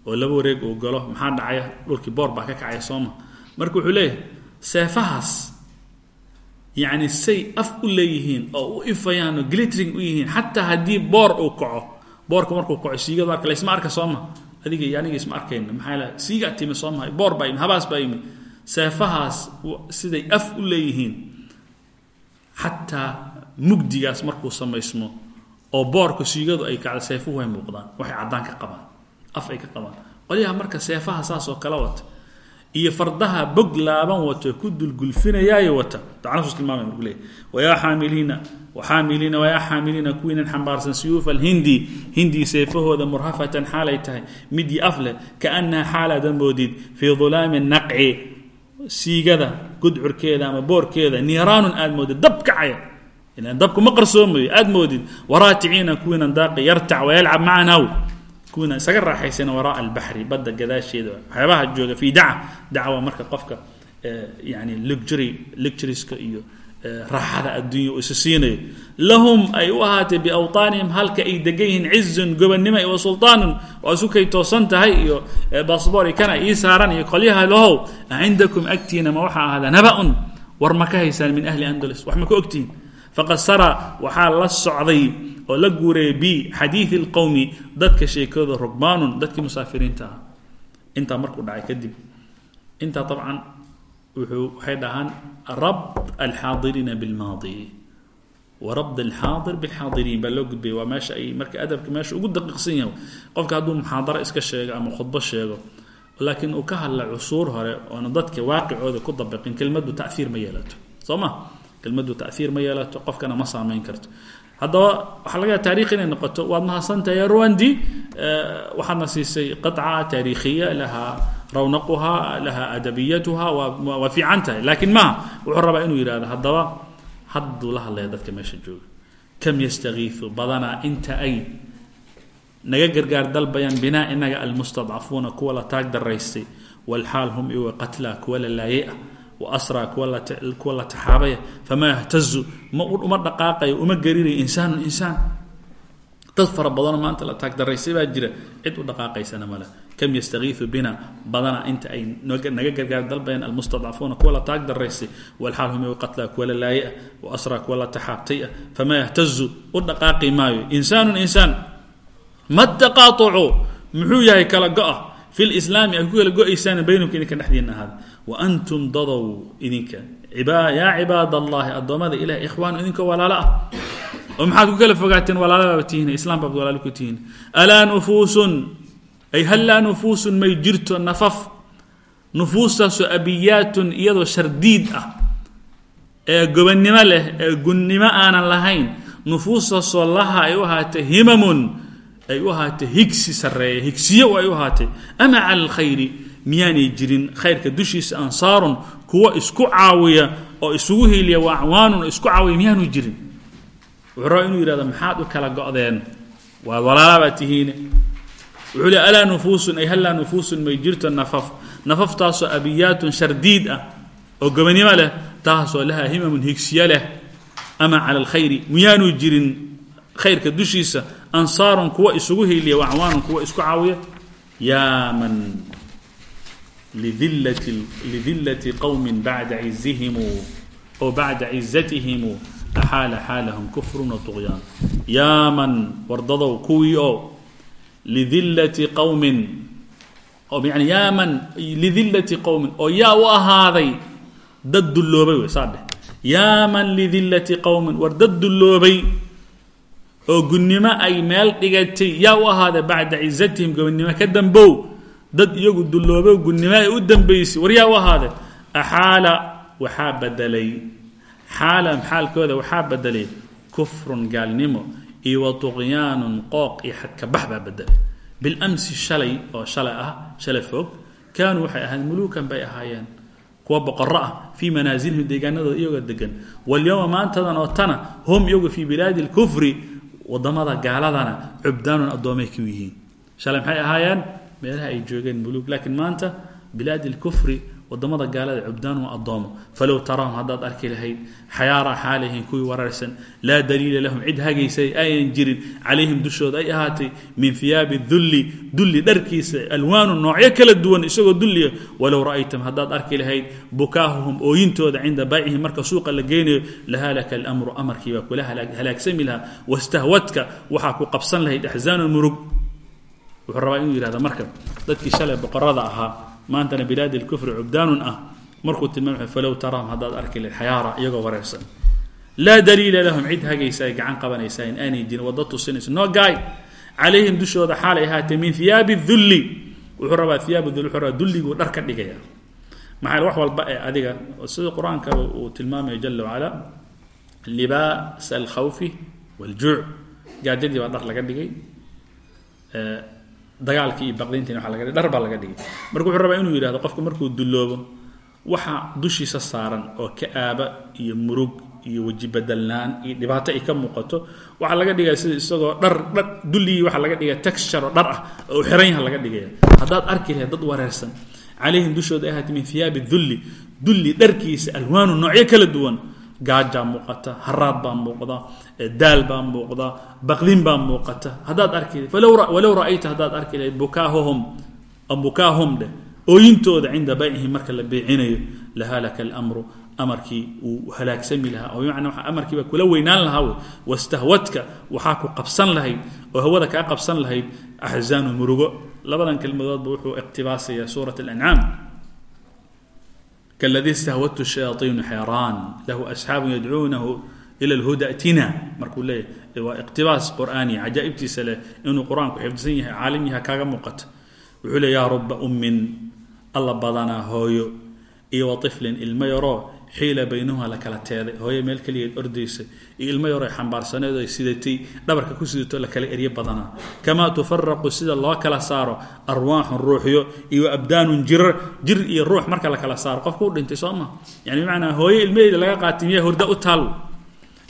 oo laba wareeg uu galo maxaa dhacaya? Dhulkii boor baa ka kacaya sooma marka wuxuu leeyahay seefahaas yacni say af u leeyihiin oo u ifayaan oo u yihiin xataa haddii boor uu kaco. Boorka markuu kaco siigadu arka laysma arka sooma adiga iyo aniga isma arkayna. Maxaa la siigaa timi sooma boor baa yimi habaas baa yimi. Seefahaas siday af u leeyihiin xataa mugdigaas markuu samaysmo oo boorka siigadu ay kacdo seefuhu way muuqdaan waxay caddaan ka qabaan af ay ka qabaan. Qolyaha marka seefaha saas oo kala wata iyo fardaha bog laaban wato ku dulgulfinayaayo wata. Tacnasus tilmaamay markuu leeyahy wayaa xaamiliina waxaamiliina wayaa xaamiliina kuwiinan xambaarsan suyuufa alhindi hindii seefahooda murhafatan xaalay tahay. Midii af leh kaannaha xaalaadan moodid fii dulaami naqci. Siigada gudcurkeeda ama boorkeeda niiraanun aad moodid dab kacaya. Ilan dabku ma qarsoomayo aad moodid. Waraaticiina kuwiinan daaqi yartac wayalcab macanaw kuwiina isaga raaxaysana waraaa albaxri badda gadaasheeda. Waxyaabaha jooga fii daca dacwa marka qofka yani luxury luxuriska iyo raaxada adduunya uu isa siinayo. Lahum ay u ahaatay biawطaanihim halka ay degan yihiin cizun gobonnimo wa sulطaanun waa isukay toosan tahay iyo basbor kana ii saaran iyo qolyaha lahow. Cindakum agtiina ma waxaa ahada naba-un war ma ka haysaan min ahli andalus wax ma ka ogtihiin faqad sara waxaa la socday oo la guureeyay bi xadiidi اlqowmi dadka sheekooda rugbaanun dadkii musaafiriinta ah. Intaa markuu dhacay kadib intaa abcan waxay dhahaan rabd alxaadiriina bilmaadi. Wa rabd alxaadir bilxaadiriin baa loo gudbaya waa meesha ay marka adabka meesha ugu daqiiqsan yahay. Qofka hadduu muxaadaro iska sheego ama khudbo sheego laakiin uu ka hadla cusuur hore oona dadka waaqicooda ku dabiqin kelmaddu taiir ma yeelato. Soo ma? Kelmaddu taiir ma yeelato qofkana ma saamayn karto haddaba waxaa laga yaha taarikh inay noqoto. Waad mahadsantahay rwandi waxaadna siisay qaطca taariikhiya lahaa rawnaquha lahaa adabiyatuha waa fiican tahay laakiin maaha wuxuu rabaa inuu yihahdo haddaba hadduu la hadlaya dadka meesha jooga. Kam yastakiiu badanaa inta ay naga gargaar dalbayaan binaa inaga almustadcafuuna kuwa la taag daraystay walxaal hum iwa qatla kuwa la laayay ah wasraa kuwa la taxaabaya famaa yahtazu ma uma dhaqaaqayo uma gariirayo insaanu insaan. Dad fara badanoo maanta la taagdaraysay baa jira cid u dhaqaaqaysana male kam yastakiiu bina badana inta ay naga gargaar dalbayaan almustadcafuuna kuwa la taag daraysay walxaal hum qatla kuwa la laaye ah waasraa kuwa la taxaabtay ah famaa yahtazu u dhaqaaqi maayo. Insaanu insaan. Ma taqaaucu muxuu yahay kala go-a fi lislaami ay ku kala go'aysaan baynumka idinka dhexdiina ahaada waantum dadow idinka yaa cibaad allahi addoommada ilahi ikhwaan idinka walaalo ah oo maxaad ku kala fogaateen walaalabaaba tihiin islaam baad walaalo ku tihiin alaa nufuusun ay hallaa nufuusun may jirto nafaf nufuustaasoo abiyaatun iyadoo shardiid ah ee gobonnimo leh ee gunnimo aanan lahayn nufuustaasoo laha ay u ahaatay himamun ay u ahaatay higsi sarreeya higsiyo ay u miyaanay jirin khayrka dushiisa ansaarun kuwa isku caawiya oo isugu hiiliya waa acwaanun oo isku caawiya miyaanu jirin? Wuxuu rabaa inuu yihahdo maxaad u kala go-deen? Waad walaalabaa tihiine. Wuxuu le alaa nufuusun? Ay hallaa nufuusun may jirto nafaf. Nafaftaasoo abiyaatun shardiid ah oo gobonimo leh taasoo lahaa himamun higsiyo leh. Ama cala alkhayri miyaanu jirin khayrka dushiisa ansaarun kuwa isugu hiiliya waa acwaanun kuwa isku caawiya? Yaa man lidilati qowmi bacda cizihimu oo bacda cizatihimu axaala xaalahum kufrun wa طuqyaan yaa man wardadow kuwii oo lidilati qowmin yani yaa man lidilati qowmin oo yaa u ahaaday dad dulloobay wey saa dheh yaa man lidilati qowmin war dad dulloobay oo gunnimo ay meel dhigatay yaa u ahaaday bacda cizatihim gobonnimo ka dambow dad iyagu dulloobo gunnimo ay u dambaysay. War yaa u ahaaday axaala waxaa bedelay xaalan xaalkooda waxaa bedelay kufrun gaalnimo iyo wa tuqyaanun qooq iyo xadkabax baa bilamsi shalay oo shalay ah shalay fog kaanuu waxay bay ahaayeen. Kuwa boqoro ah fii manaasilihim deegaanadooda iyagoo degan walyowma maantadan oo tana hum iyagu fii bilaadi اlkufri waddamada gaaladana cubdaanun addoomay ku yihiin. Shalay maxay ahaayeen meelaha ay joogeen mulug laakiin maanta bilaadi اlkufri waddamada gaalada cubdaan waa addoomo. Falow taraahum haddaad arki lahayd xayaara xaalihin kuwii wararsan. Laa daliila lahum cid hagaysay ayan jirin. Calayhim dushooda ay ahaatay min hiyaabi dulli dulli dharkiisa alwaanu noocyo kala duwan isagoo dulliya. Walow ra'aytum haddaad arki lahayd bukaahuhum ooyintooda cinda baycihim marka suuqa la geynayo lahalaka alamru amarkii baa kula halaagsami lahaa. Wastahwadka waxaa ku qabsan lahayd axzaanu murug wuxuu rabaa inuu yihahda marka dadkii shalay boqorada ahaa maantana bilaadi lkufri cubdaanun ah markuu tilmaamay falow taraahum haddaad arki lahayd xayaara iyagoo wareersan laa daliila lahum cid hagaysa ay gacan qabanaysaa aanay jirin waddo tusinaysa no gaay. Calayhim dushooda xaalay ahaatee min hiyaabi dulli wuxuu rabaa hiyaab dulli wuxuu rabaa dulliguu dhar ka dhigaya. Maxaa wax walba ee adiga sida qur'aanka uu tilmaamayo jala wacala libaas alkhawfi waljuuc gaajadii baa dhar laga dhigay dagaalkii iyo baqdayntiina waa laga dhar baa laga dhigay. Marka wuxuu rabaa inuu yidhahdo qofku markuu dulloobo waxa dushiisa saaran oo ka-aaba iyo murug iyo weji bedelnaan iyo dhibaato ay ka muuqato waxaa laga dhigaya sida isagoo dhar dhar dulligii waxaa laga dhigaya texture oo dhar ah oo xiran yaha laga dhigaya haddaad arki lahayd dad wareersan calayhim dushooda ahaati min hiyaabi dulli dulli dharkiisa alwaanu noocyo kala duwan gaajaa muuqata haraad baa muuqda daal baa muuqda baqdin baa muuqata. Haddaad arki walow ra'ayta haddaad arki lahayd bukaahum bukaahum dheh ooyintooda cinda baycihim marka la beecinayo lahalaka almru amarkii uu halaagsami lahaa. Oo bimacnaa amarkiiba kula weynaan lahaa wey. Wastahwadka waxaa ku qabsan lahayd oo hawada kaa qabsan lahayd axzaanu murugo. Labadan kelmadoodba wuxuu iqtibaasaya suurat alancaam kladii istahwadtu shayaaiinu xeeraan lahu asxaabu yadcuunahu ila lhuda tina markuu leeyahy waa iqtibaas qur'aaniya cajaa'ibtiisa leh inuu qur'aanku xifdisan yahay caalim yaha kaaga muuqata wuxuu le yaa ruba ummin alla badanaa hooyo iyo wa iflin ilmo yaroo xiila baynahumaa la kala teeday. Hooyo meel keligeed ordaysa iyo ilmo yaroo xambaarsaneed ay sidatay. Dhabarka ku sidato la kala eryo badanaa kamaa tufaraqu sida loo kala saaro? Arwaaxun ruuxyo iyo abdaanun jirar. Jir iyo ruux marka la kala saaro. Qofku u dhintay soo ma? Yani bimacnaa hooyo ilmaheeda laga qaatay miyaa horda u taal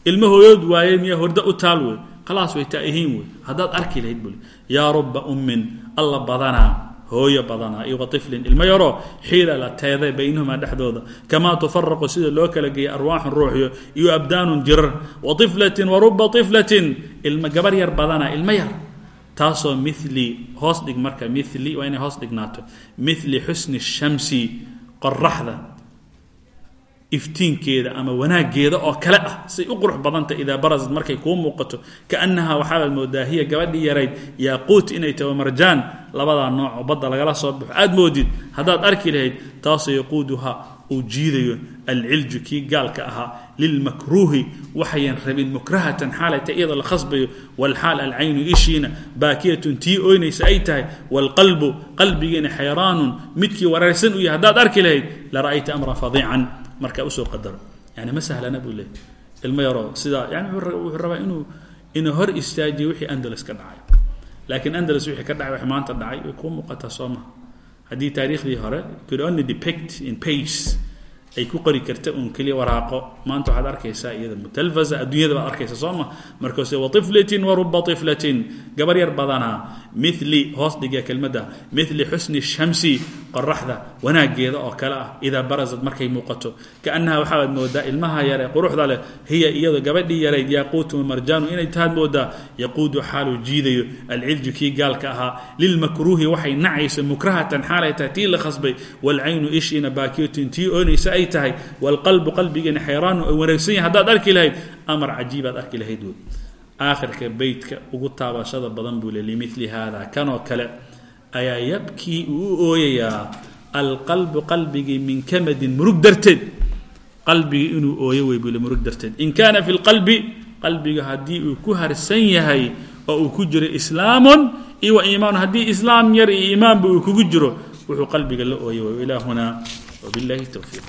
ilmo hooyood waaye miyaa horda u taal wey. Khalaas way taa'ihiin wey. Haddaad arki lahayd buli. Yaa ruba ummin alla badanaa hooyo badanaa iyo waiflin ilmo yaroo xiila la teeday baynahumaa dhexdooda. Kamaa tufaraqu sida loo kala geeyay arwaaxun ruuxyo iyo abdaanun jirar. Wa iflatin wa ruba iflatin ilma gabar yar badanaa ilmo yar. Taasoo mili hoos dhig marka mili waa inay hoos dhignaato. Mili xusni shamsi qoraxda iftiinkeeda ama wanaageeda oo kale ah say u qurux badanta idaa barasad markay kuu muuqato kaanahaa waxaabaad moodaa hiya gabadhii yarayd yaaquut inay taho marjaan labadaa nooc oo badda lagala soo baxo. Aad moodid haddaad arki lahayd taasoo yaquuduha uu jiidayo alcilju kii gaalka ahaa lilmakruuhi waxayan rabin mukrahatan xaalayta iyadoo la khasbayo walxaal alcaynu ishiina baakiyatun tii oynaysa ay tahay waalqalbu qalbigiina xayraanun midkii wareersan u yahay. Haddaad arki lahayd la ra'ayta amran fadiican markaa u soo qadaro. Yani ma sahlana buu leeyay ilmo yaroo sidaa yani wuxuu rabaa inuu inuu hor istaajiyo wixii andalus ka dhacay. Laakiin andalus wixii ka dhacay wax maanta dhacay way kuu muuqataa soo maha haddii taariikhdii hore could only depict in pages. Ay ku qori karta uun keliya waraaqo. Maanta waxaad arkaysaa iyada mutalfaza adduunyada baad arkaysa soo ma. Markaase waiflatin waruba iflatin gabar yar badanaa mili hoos dhiga kelmadda mili xusni shamsi qoraxda wanaageeda oo kale ah idaa barazad markay muuqato. Kaanaha waxaaad moodaa ilmaha yare quruxda leh hiya iyado gabadhii yarayd yaaquutu marjaanu inay tahaad moodaa yaquudu xaaluu jiidayo alcilju kii gaalka ahaa lilmakruuhi waxay nacayso mukrahatan xaalay tahay tii la khasbay waalcaynu ishiina baakiyatun tii oonaysa ay tahay waalqalbu qalbigiina xayraanu ay wareegsan haddaad arki lahayd amar cajiibaad arki lahayd wey aakhirka beytka ugu taabashada badan buu le limili haada kanoo kale ayaa yabkii uu ooyayaa alqalbu qalbigii min kamadin murug darteed. Qalbigii inuu ooyo wey buu le murug darteed. In kaana fi lqalbi qalbiga haddii uu ku harsan yahay oo uu ku jiro islaamun iyo wa iimaanu haddii islaam yar iyo iimaanba uu kugu jiro wuxuu qalbiga la ooyay way ilaahuna wabillahi towfiiq